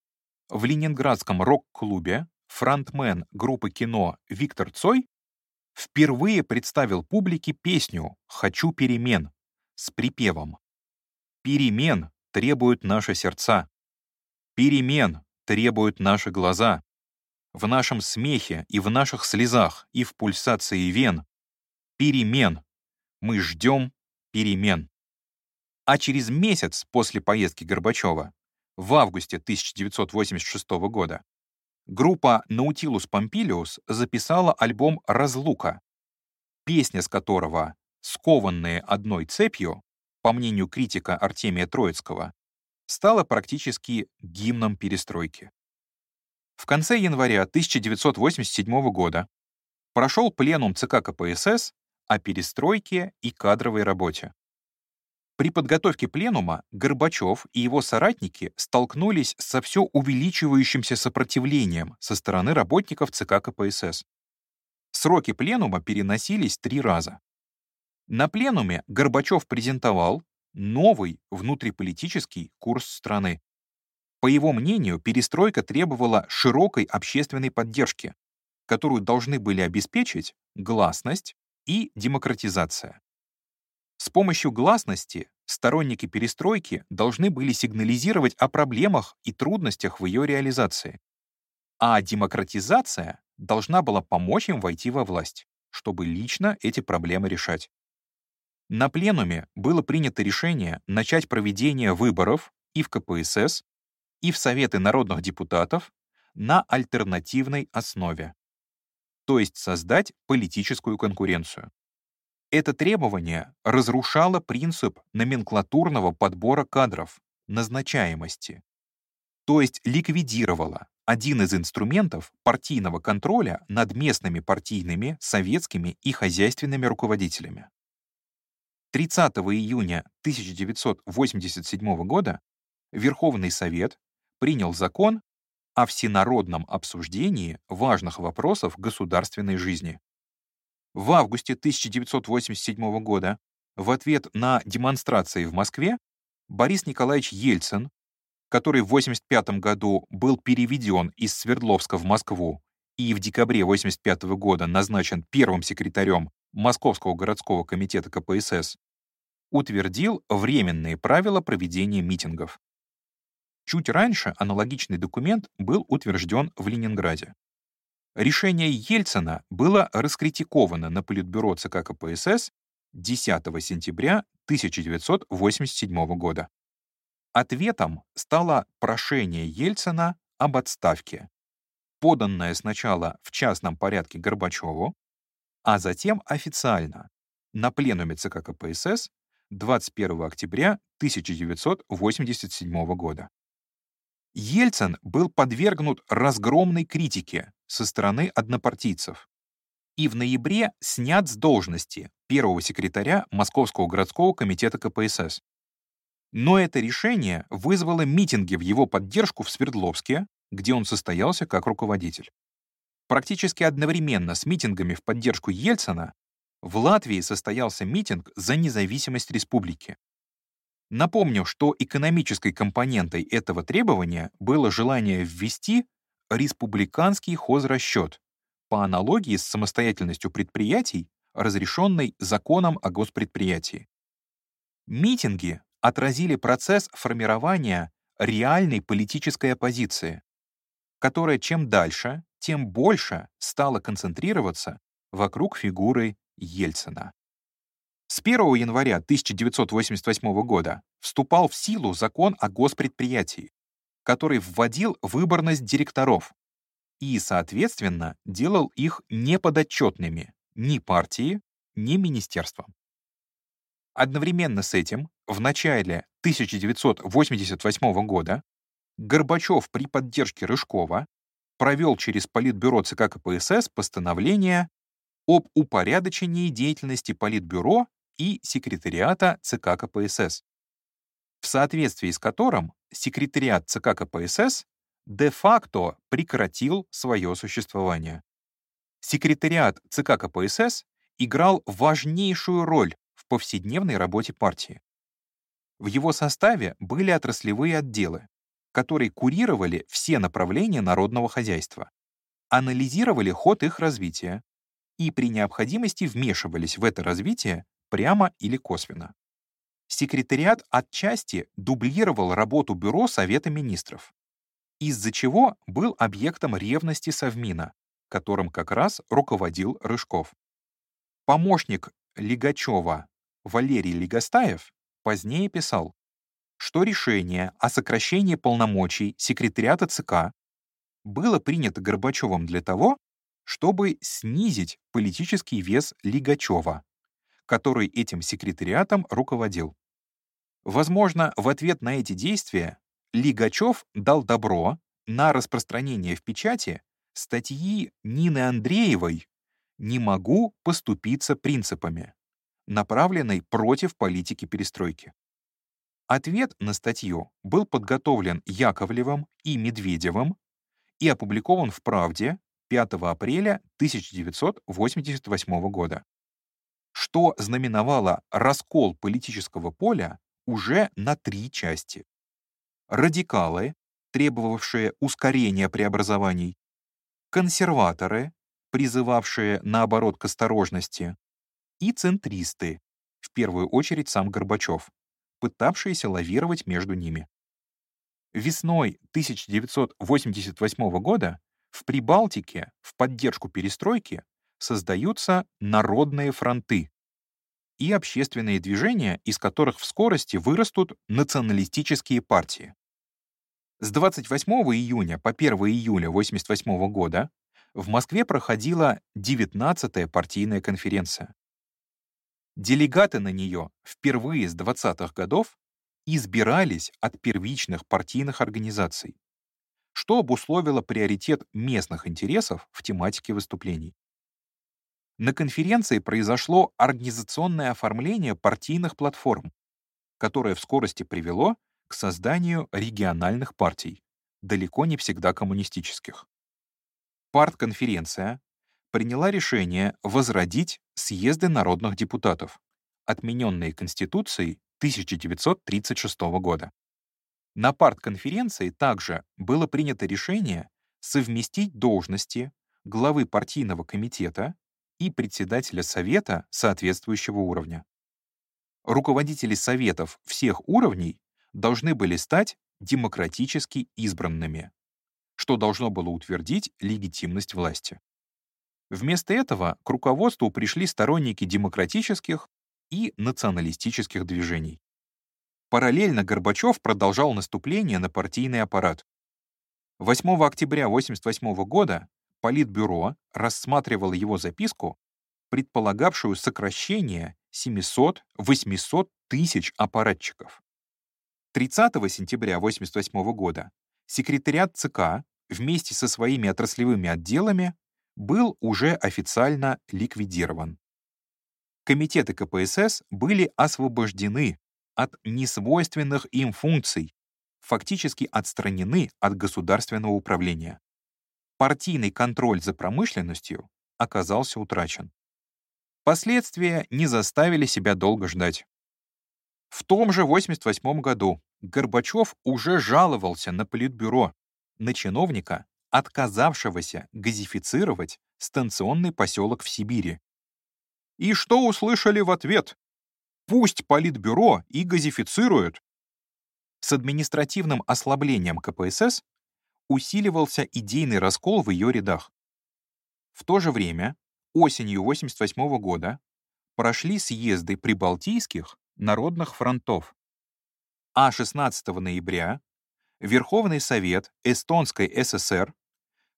в Ленинградском рок-клубе фронтмен группы кино Виктор Цой впервые представил публике песню «Хочу перемен» с припевом «Перемен требуют наши сердца, перемен требуют наши глаза, в нашем смехе и в наших слезах и в пульсации вен, перемен, мы ждем перемен». А через месяц после поездки Горбачева, в августе 1986 года, группа Nautilus Pompilius записала альбом «Разлука», песня с которого «Скованные одной цепью», по мнению критика Артемия Троицкого, стала практически гимном перестройки. В конце января 1987 года прошел пленум ЦК КПСС о перестройке и кадровой работе. При подготовке пленума Горбачев и его соратники столкнулись со все увеличивающимся сопротивлением со стороны работников ЦК КПСС. Сроки пленума переносились три раза. На пленуме Горбачев презентовал новый внутриполитический курс страны. По его мнению, перестройка требовала широкой общественной поддержки, которую должны были обеспечить гласность и демократизация. С помощью гласности сторонники перестройки должны были сигнализировать о проблемах и трудностях в ее реализации. А демократизация должна была помочь им войти во власть, чтобы лично эти проблемы решать. На пленуме было принято решение начать проведение выборов и в КПСС, и в Советы народных депутатов на альтернативной основе, то есть создать политическую конкуренцию. Это требование разрушало принцип номенклатурного подбора кадров, назначаемости, то есть ликвидировало один из инструментов партийного контроля над местными партийными, советскими и хозяйственными руководителями. 30 июня 1987 года Верховный Совет принял закон о всенародном обсуждении важных вопросов государственной жизни. В августе 1987 года в ответ на демонстрации в Москве Борис Николаевич Ельцин, который в 1985 году был переведен из Свердловска в Москву и в декабре 1985 года назначен первым секретарем Московского городского комитета КПСС, утвердил временные правила проведения митингов. Чуть раньше аналогичный документ был утвержден в Ленинграде. Решение Ельцина было раскритиковано на Политбюро ЦК КПСС 10 сентября 1987 года. Ответом стало прошение Ельцина об отставке, поданное сначала в частном порядке Горбачеву, а затем официально на пленуме ЦК КПСС 21 октября 1987 года. Ельцин был подвергнут разгромной критике со стороны однопартийцев и в ноябре снят с должности первого секретаря Московского городского комитета КПСС. Но это решение вызвало митинги в его поддержку в Свердловске, где он состоялся как руководитель. Практически одновременно с митингами в поддержку Ельцина в Латвии состоялся митинг за независимость республики. Напомню, что экономической компонентой этого требования было желание ввести республиканский хозрасчет по аналогии с самостоятельностью предприятий, разрешенной законом о госпредприятии. Митинги отразили процесс формирования реальной политической оппозиции, которая чем дальше, тем больше стала концентрироваться вокруг фигуры Ельцина. С 1 января 1988 года вступал в силу закон о госпредприятии, который вводил выборность директоров и, соответственно, делал их неподотчетными ни партии, ни министерствам. Одновременно с этим в начале 1988 года Горбачев при поддержке Рыжкова провел через Политбюро ЦК КПСС постановление об упорядочении деятельности Политбюро и секретариата ЦК КПСС, в соответствии с которым секретариат ЦК КПСС де-факто прекратил свое существование. Секретариат ЦК КПСС играл важнейшую роль в повседневной работе партии. В его составе были отраслевые отделы, которые курировали все направления народного хозяйства, анализировали ход их развития и при необходимости вмешивались в это развитие прямо или косвенно. Секретариат отчасти дублировал работу Бюро Совета министров, из-за чего был объектом ревности Совмина, которым как раз руководил Рыжков. Помощник Лигачева Валерий Легостаев позднее писал, что решение о сокращении полномочий секретариата ЦК было принято Горбачевым для того, чтобы снизить политический вес Лигачева, который этим секретариатом руководил. Возможно, в ответ на эти действия Лигачев дал добро на распространение в печати статьи Нины Андреевой «Не могу поступиться принципами», направленной против политики перестройки. Ответ на статью был подготовлен Яковлевым и Медведевым и опубликован в «Правде» 5 апреля 1988 года что знаменовало раскол политического поля уже на три части. Радикалы, требовавшие ускорения преобразований, консерваторы, призывавшие, наоборот, к осторожности, и центристы, в первую очередь сам Горбачев, пытавшиеся лавировать между ними. Весной 1988 года в Прибалтике в поддержку перестройки создаются народные фронты и общественные движения, из которых в скорости вырастут националистические партии. С 28 июня по 1 июля 1988 года в Москве проходила 19-я партийная конференция. Делегаты на нее впервые с 20-х годов избирались от первичных партийных организаций, что обусловило приоритет местных интересов в тематике выступлений. На конференции произошло организационное оформление партийных платформ, которое в скорости привело к созданию региональных партий, далеко не всегда коммунистических. Партконференция приняла решение возродить съезды народных депутатов, отмененные Конституцией 1936 года. На партконференции также было принято решение совместить должности главы партийного комитета и председателя совета соответствующего уровня. Руководители советов всех уровней должны были стать демократически избранными, что должно было утвердить легитимность власти. Вместо этого к руководству пришли сторонники демократических и националистических движений. Параллельно Горбачев продолжал наступление на партийный аппарат. 8 октября 1988 года Политбюро рассматривало его записку, предполагавшую сокращение 700-800 тысяч аппаратчиков. 30 сентября 1988 года секретариат ЦК вместе со своими отраслевыми отделами был уже официально ликвидирован. Комитеты КПСС были освобождены от несвойственных им функций, фактически отстранены от государственного управления партийный контроль за промышленностью оказался утрачен. Последствия не заставили себя долго ждать. В том же 88 году Горбачев уже жаловался на Политбюро, на чиновника, отказавшегося газифицировать станционный поселок в Сибири. И что услышали в ответ? Пусть Политбюро и газифицируют. С административным ослаблением КПСС усиливался идейный раскол в ее рядах. В то же время, осенью 1988 года, прошли съезды прибалтийских народных фронтов, а 16 ноября Верховный Совет Эстонской ССР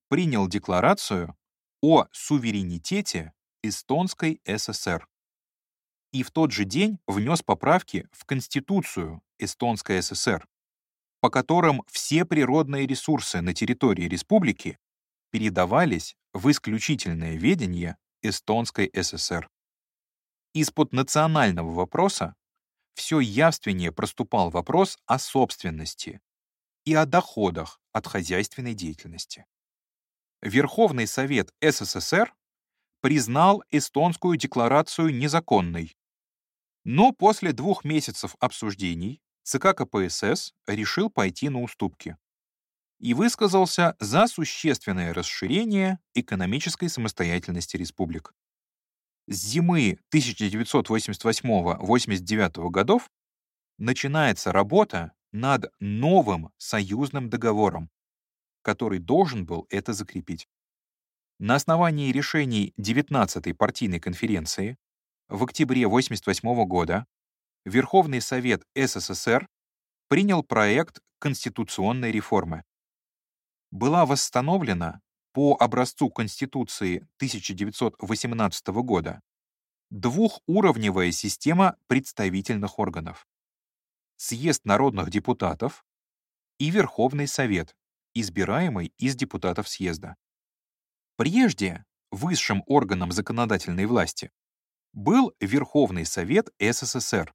принял декларацию о суверенитете Эстонской ССР и в тот же день внес поправки в Конституцию Эстонской ССР, по которым все природные ресурсы на территории республики передавались в исключительное ведение Эстонской ССР. Из-под национального вопроса все явственнее проступал вопрос о собственности и о доходах от хозяйственной деятельности. Верховный Совет СССР признал Эстонскую декларацию незаконной, но после двух месяцев обсуждений ЦК КПСС решил пойти на уступки и высказался за существенное расширение экономической самостоятельности республик. С зимы 1988-89 годов начинается работа над новым союзным договором, который должен был это закрепить. На основании решений 19-й партийной конференции в октябре 1988 года Верховный Совет СССР принял проект конституционной реформы. Была восстановлена по образцу Конституции 1918 года двухуровневая система представительных органов. Съезд народных депутатов и Верховный Совет, избираемый из депутатов съезда. Прежде высшим органом законодательной власти был Верховный Совет СССР,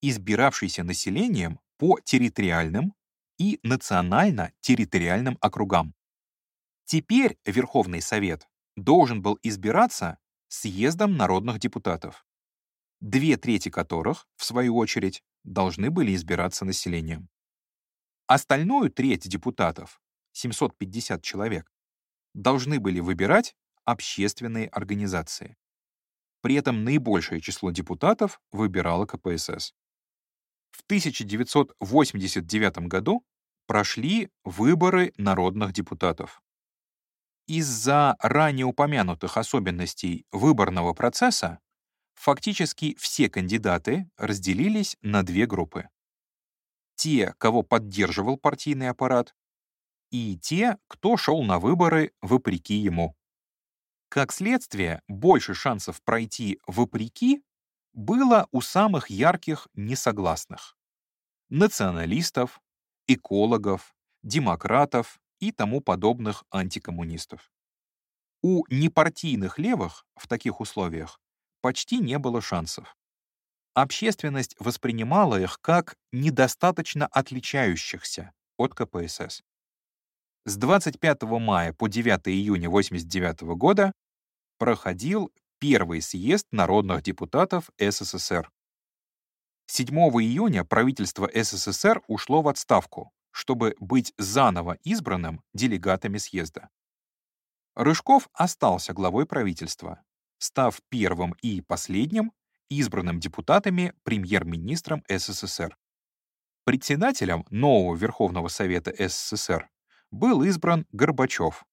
избиравшийся населением по территориальным и национально-территориальным округам. Теперь Верховный Совет должен был избираться съездом народных депутатов, две трети которых, в свою очередь, должны были избираться населением. Остальную треть депутатов, 750 человек, должны были выбирать общественные организации. При этом наибольшее число депутатов выбирало КПСС. В 1989 году прошли выборы народных депутатов. Из-за ранее упомянутых особенностей выборного процесса фактически все кандидаты разделились на две группы. те, кого поддерживал партийный аппарат, и те, кто шел на выборы вопреки ему. Как следствие, больше шансов пройти вопреки было у самых ярких несогласных — националистов, экологов, демократов и тому подобных антикоммунистов. У непартийных левых в таких условиях почти не было шансов. Общественность воспринимала их как недостаточно отличающихся от КПСС. С 25 мая по 9 июня 1989 года проходил первый съезд народных депутатов СССР. 7 июня правительство СССР ушло в отставку, чтобы быть заново избранным делегатами съезда. Рыжков остался главой правительства, став первым и последним избранным депутатами премьер-министром СССР. Председателем нового Верховного Совета СССР был избран Горбачев,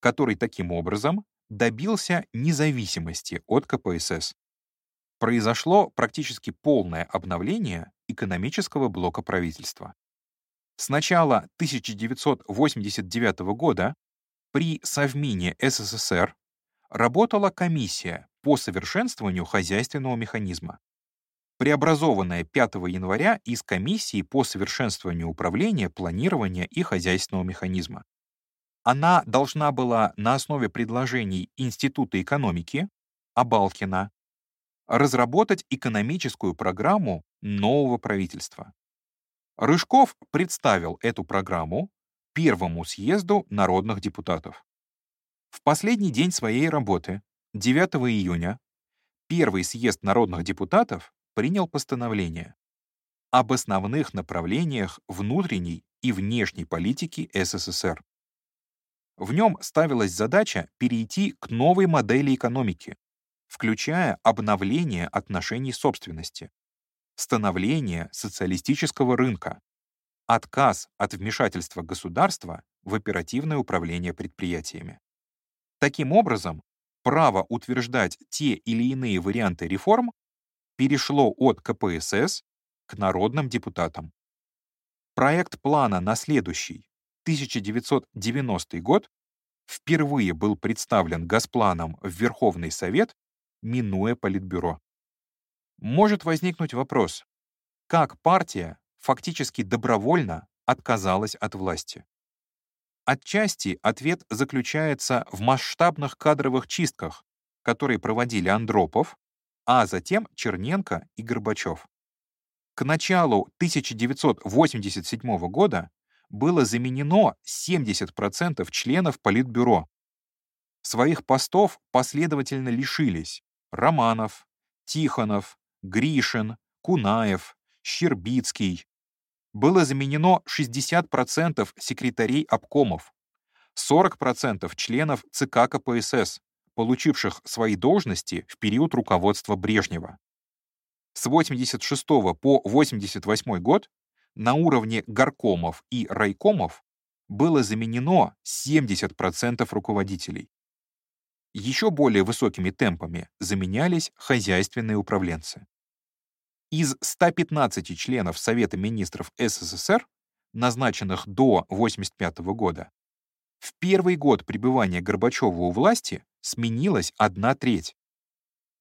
который таким образом добился независимости от КПСС. Произошло практически полное обновление экономического блока правительства. С начала 1989 года при Совмине СССР работала комиссия по совершенствованию хозяйственного механизма, преобразованная 5 января из комиссии по совершенствованию управления, планирования и хозяйственного механизма. Она должна была на основе предложений Института экономики Абалкина разработать экономическую программу нового правительства. Рыжков представил эту программу Первому съезду народных депутатов. В последний день своей работы, 9 июня, Первый съезд народных депутатов принял постановление об основных направлениях внутренней и внешней политики СССР. В нем ставилась задача перейти к новой модели экономики, включая обновление отношений собственности, становление социалистического рынка, отказ от вмешательства государства в оперативное управление предприятиями. Таким образом, право утверждать те или иные варианты реформ перешло от КПСС к народным депутатам. Проект плана на следующий, 1990 год, впервые был представлен Госпланом в Верховный Совет, минуя Политбюро. Может возникнуть вопрос, как партия фактически добровольно отказалась от власти? Отчасти ответ заключается в масштабных кадровых чистках, которые проводили Андропов, а затем Черненко и Горбачев. К началу 1987 года было заменено 70% членов Политбюро. Своих постов последовательно лишились Романов, Тихонов, Гришин, Кунаев, Щербицкий. Было заменено 60% секретарей обкомов, 40% членов ЦК КПСС, получивших свои должности в период руководства Брежнева. С 86 по 88 год на уровне горкомов и райкомов было заменено 70% руководителей. Еще более высокими темпами заменялись хозяйственные управленцы. Из 115 членов Совета министров СССР, назначенных до 1985 года, в первый год пребывания Горбачева у власти сменилась одна треть.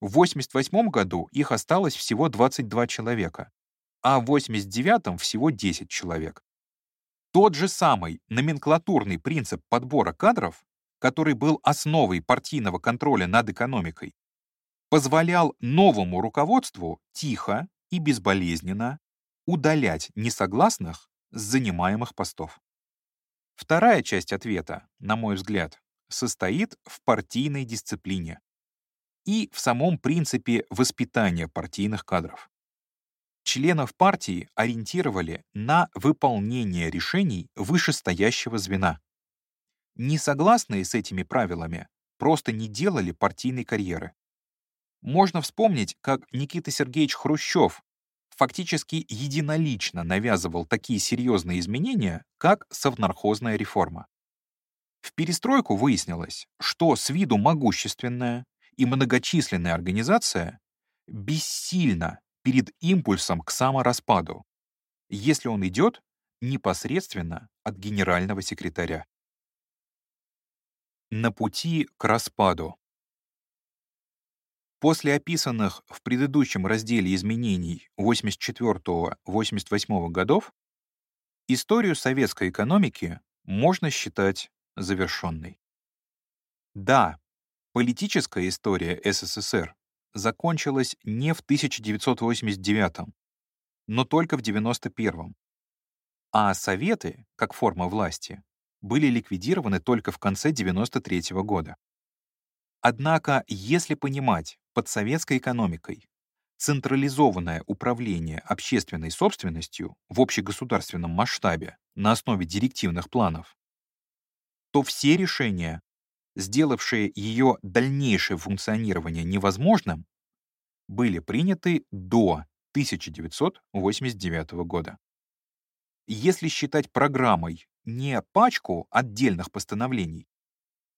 В 1988 году их осталось всего 22 человека, а в 1989 всего 10 человек. Тот же самый номенклатурный принцип подбора кадров, который был основой партийного контроля над экономикой, позволял новому руководству тихо и безболезненно удалять несогласных с занимаемых постов. Вторая часть ответа, на мой взгляд, состоит в партийной дисциплине и в самом принципе воспитания партийных кадров. Членов партии ориентировали на выполнение решений вышестоящего звена. Несогласные с этими правилами просто не делали партийной карьеры. Можно вспомнить, как Никита Сергеевич Хрущев фактически единолично навязывал такие серьезные изменения, как совнархозная реформа. В перестройку выяснилось, что с виду могущественная и многочисленная организация бессильна перед импульсом к самораспаду. если он идет непосредственно от генерального секретаря. На пути к распаду. После описанных в предыдущем разделе изменений 84-88 годов, историю советской экономики можно считать завершенной. Да, политическая история СССР закончилась не в 1989, но только в 91 а Советы, как форма власти, были ликвидированы только в конце 93 -го года. Однако, если понимать под советской экономикой централизованное управление общественной собственностью в общегосударственном масштабе на основе директивных планов, то все решения, сделавшие ее дальнейшее функционирование невозможным, были приняты до 1989 года. Если считать программой не пачку отдельных постановлений,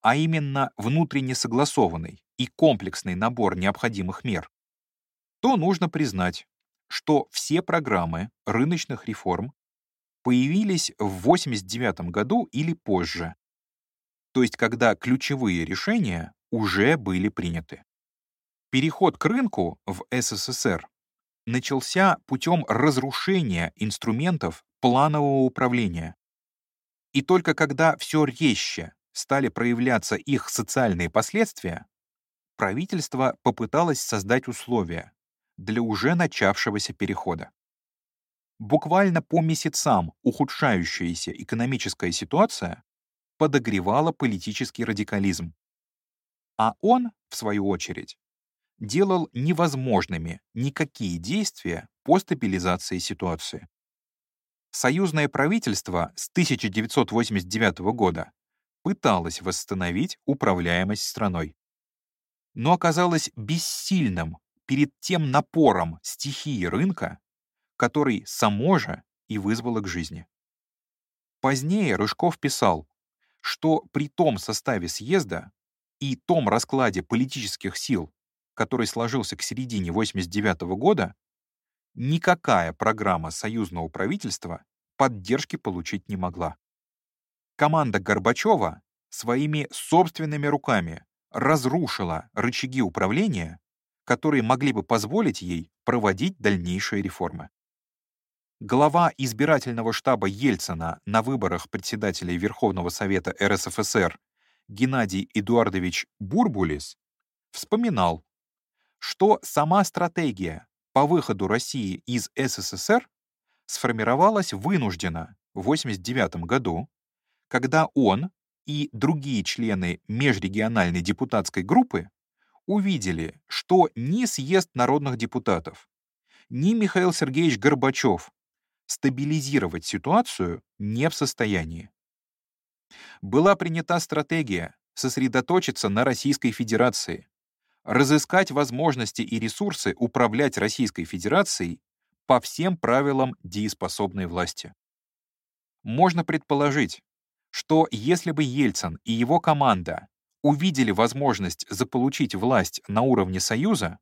а именно внутренне согласованный и комплексный набор необходимых мер, то нужно признать, что все программы рыночных реформ появились в 1989 году или позже, то есть когда ключевые решения уже были приняты. Переход к рынку в СССР начался путем разрушения инструментов планового управления. И только когда все резче стали проявляться их социальные последствия, правительство попыталось создать условия для уже начавшегося перехода. Буквально по месяцам ухудшающаяся экономическая ситуация подогревала политический радикализм. А он, в свою очередь, делал невозможными никакие действия по стабилизации ситуации. Союзное правительство с 1989 года пыталось восстановить управляемость страной, но оказалось бессильным перед тем напором стихии рынка, который само же и вызвало к жизни. Позднее Рыжков писал, что при том составе съезда и том раскладе политических сил, который сложился к середине 1989 года, никакая программа союзного правительства поддержки получить не могла. Команда Горбачева своими собственными руками разрушила рычаги управления, которые могли бы позволить ей проводить дальнейшие реформы. Глава избирательного штаба Ельцина на выборах председателей Верховного Совета РСФСР Геннадий Эдуардович Бурбулис вспоминал, что сама стратегия по выходу России из СССР сформировалась вынужденно в 1989 году, когда он и другие члены межрегиональной депутатской группы увидели, что ни съезд народных депутатов, ни Михаил Сергеевич Горбачев стабилизировать ситуацию не в состоянии. Была принята стратегия сосредоточиться на Российской Федерации, разыскать возможности и ресурсы управлять Российской Федерацией по всем правилам дееспособной власти. Можно предположить, что если бы Ельцин и его команда увидели возможность заполучить власть на уровне Союза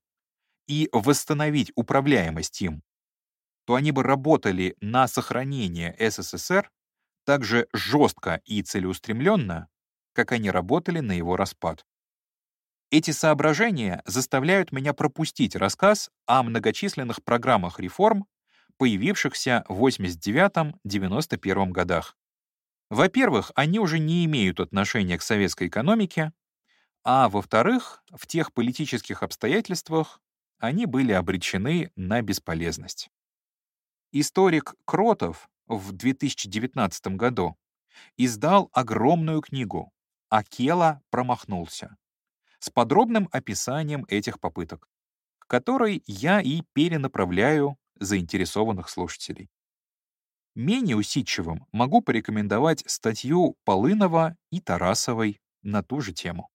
и восстановить управляемость им, то они бы работали на сохранение СССР так же жестко и целеустремленно, как они работали на его распад. Эти соображения заставляют меня пропустить рассказ о многочисленных программах реформ, появившихся в 89-91 годах. Во-первых, они уже не имеют отношения к советской экономике, а во-вторых, в тех политических обстоятельствах они были обречены на бесполезность. Историк Кротов в 2019 году издал огромную книгу «Акела промахнулся» с подробным описанием этих попыток, к которой я и перенаправляю заинтересованных слушателей. Менее усидчивым могу порекомендовать статью Полынова и Тарасовой на ту же тему.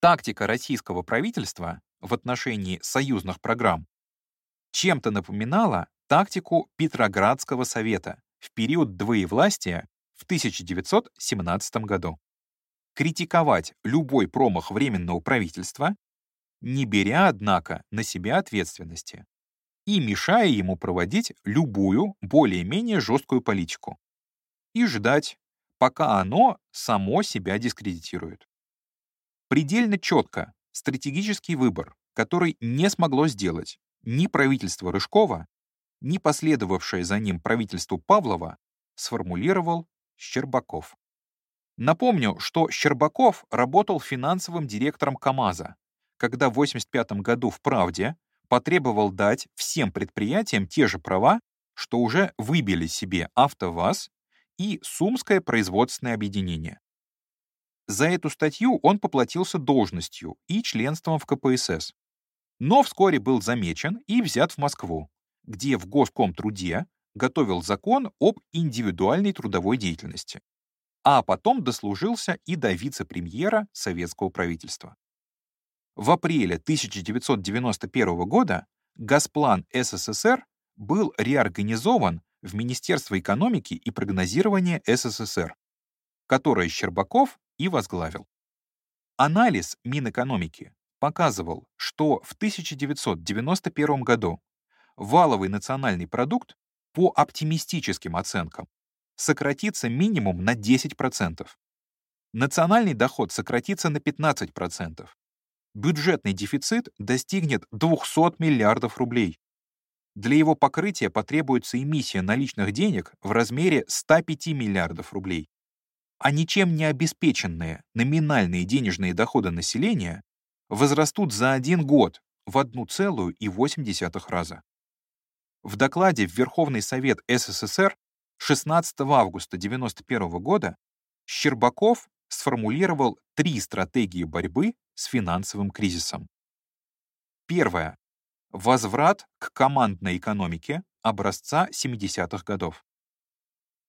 Тактика российского правительства в отношении союзных программ чем-то напоминала тактику Петроградского совета в период двоевластия в 1917 году критиковать любой промах Временного правительства, не беря, однако, на себя ответственности, и мешая ему проводить любую более-менее жесткую политику. И ждать, пока оно само себя дискредитирует. Предельно четко стратегический выбор, который не смогло сделать ни правительство Рыжкова, ни последовавшее за ним правительству Павлова, сформулировал Щербаков. Напомню, что Щербаков работал финансовым директором КАМАЗа, когда в 1985 году в «Правде» потребовал дать всем предприятиям те же права, что уже выбили себе АвтоВАЗ и Сумское производственное объединение. За эту статью он поплатился должностью и членством в КПСС. Но вскоре был замечен и взят в Москву, где в Госкомтруде готовил закон об индивидуальной трудовой деятельности. А потом дослужился и до вице-премьера советского правительства. В апреле 1991 года Госплан СССР был реорганизован в Министерство экономики и прогнозирования СССР, которое Щербаков и возглавил. Анализ Минэкономики показывал, что в 1991 году валовый национальный продукт по оптимистическим оценкам сократится минимум на 10%. Национальный доход сократится на 15%. Бюджетный дефицит достигнет 200 миллиардов рублей. Для его покрытия потребуется эмиссия наличных денег в размере 105 миллиардов рублей а ничем не обеспеченные номинальные денежные доходы населения возрастут за один год в 1,8 раза. В докладе в Верховный Совет СССР 16 августа 1991 года Щербаков сформулировал три стратегии борьбы с финансовым кризисом. Первая. Возврат к командной экономике образца 70-х годов.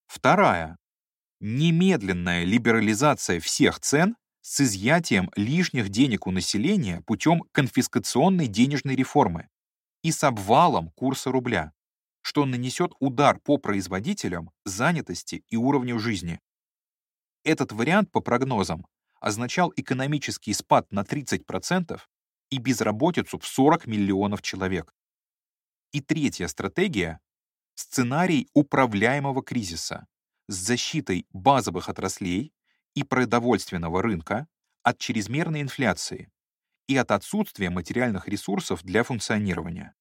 Вторая немедленная либерализация всех цен с изъятием лишних денег у населения путем конфискационной денежной реформы и с обвалом курса рубля, что нанесет удар по производителям, занятости и уровню жизни. Этот вариант, по прогнозам, означал экономический спад на 30% и безработицу в 40 миллионов человек. И третья стратегия — сценарий управляемого кризиса, с защитой базовых отраслей и продовольственного рынка от чрезмерной инфляции и от отсутствия материальных ресурсов для функционирования.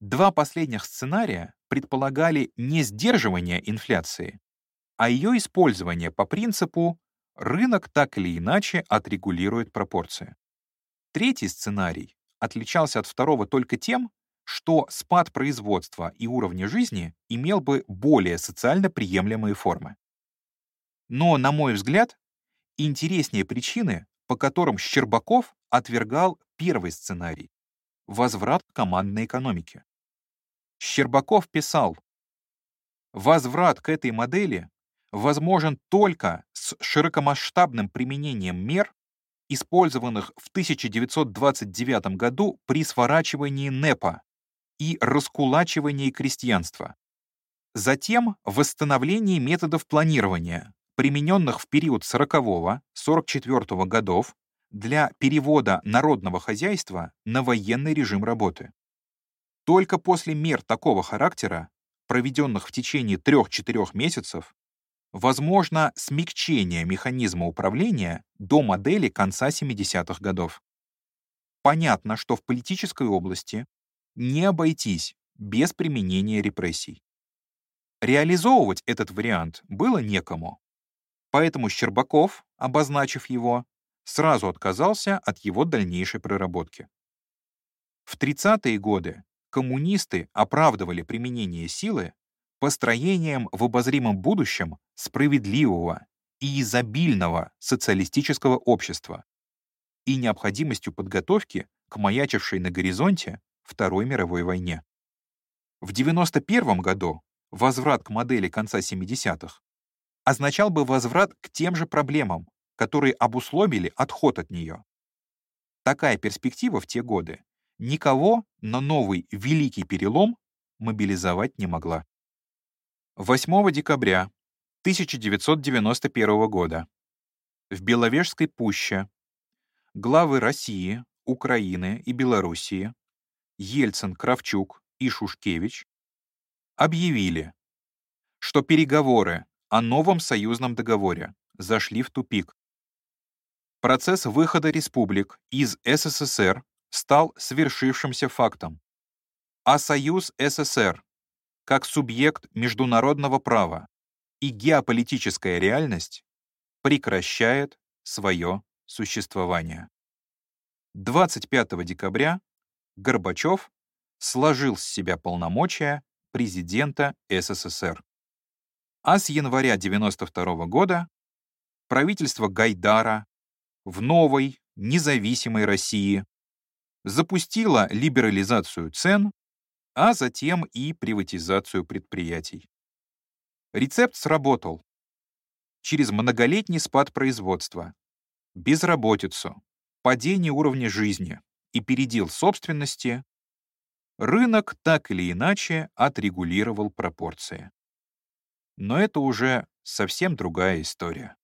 Два последних сценария предполагали не сдерживание инфляции, а ее использование по принципу «рынок так или иначе отрегулирует пропорции». Третий сценарий отличался от второго только тем, что спад производства и уровня жизни имел бы более социально приемлемые формы. Но, на мой взгляд, интереснее причины, по которым Щербаков отвергал первый сценарий — возврат к командной экономике. Щербаков писал, «Возврат к этой модели возможен только с широкомасштабным применением мер, использованных в 1929 году при сворачивании НЭПа и раскулачивании крестьянства. Затем восстановление методов планирования, примененных в период 40-44 годов для перевода народного хозяйства на военный режим работы. Только после мер такого характера, проведенных в течение 3-4 месяцев, возможно смягчение механизма управления до модели конца 70-х годов. Понятно, что в политической области не обойтись без применения репрессий. Реализовывать этот вариант было некому, поэтому Щербаков, обозначив его, сразу отказался от его дальнейшей проработки. В 30-е годы коммунисты оправдывали применение силы построением в обозримом будущем справедливого и изобильного социалистического общества и необходимостью подготовки к маячившей на горизонте Второй мировой войне. В 1991 году возврат к модели конца 70-х означал бы возврат к тем же проблемам, которые обусловили отход от нее. Такая перспектива в те годы никого на новый великий перелом мобилизовать не могла. 8 декабря 1991 года в Беловежской пуще главы России, Украины и Белоруссии Ельцин, Кравчук и Шушкевич объявили, что переговоры о новом союзном договоре зашли в тупик. Процесс выхода республик из СССР стал свершившимся фактом, а Союз СССР как субъект международного права и геополитическая реальность прекращает свое существование. 25 декабря Горбачев сложил с себя полномочия президента СССР. А с января 1992 года правительство Гайдара в новой независимой России запустило либерализацию цен, а затем и приватизацию предприятий. Рецепт сработал. Через многолетний спад производства, безработицу, падение уровня жизни и передел собственности, рынок так или иначе отрегулировал пропорции. Но это уже совсем другая история.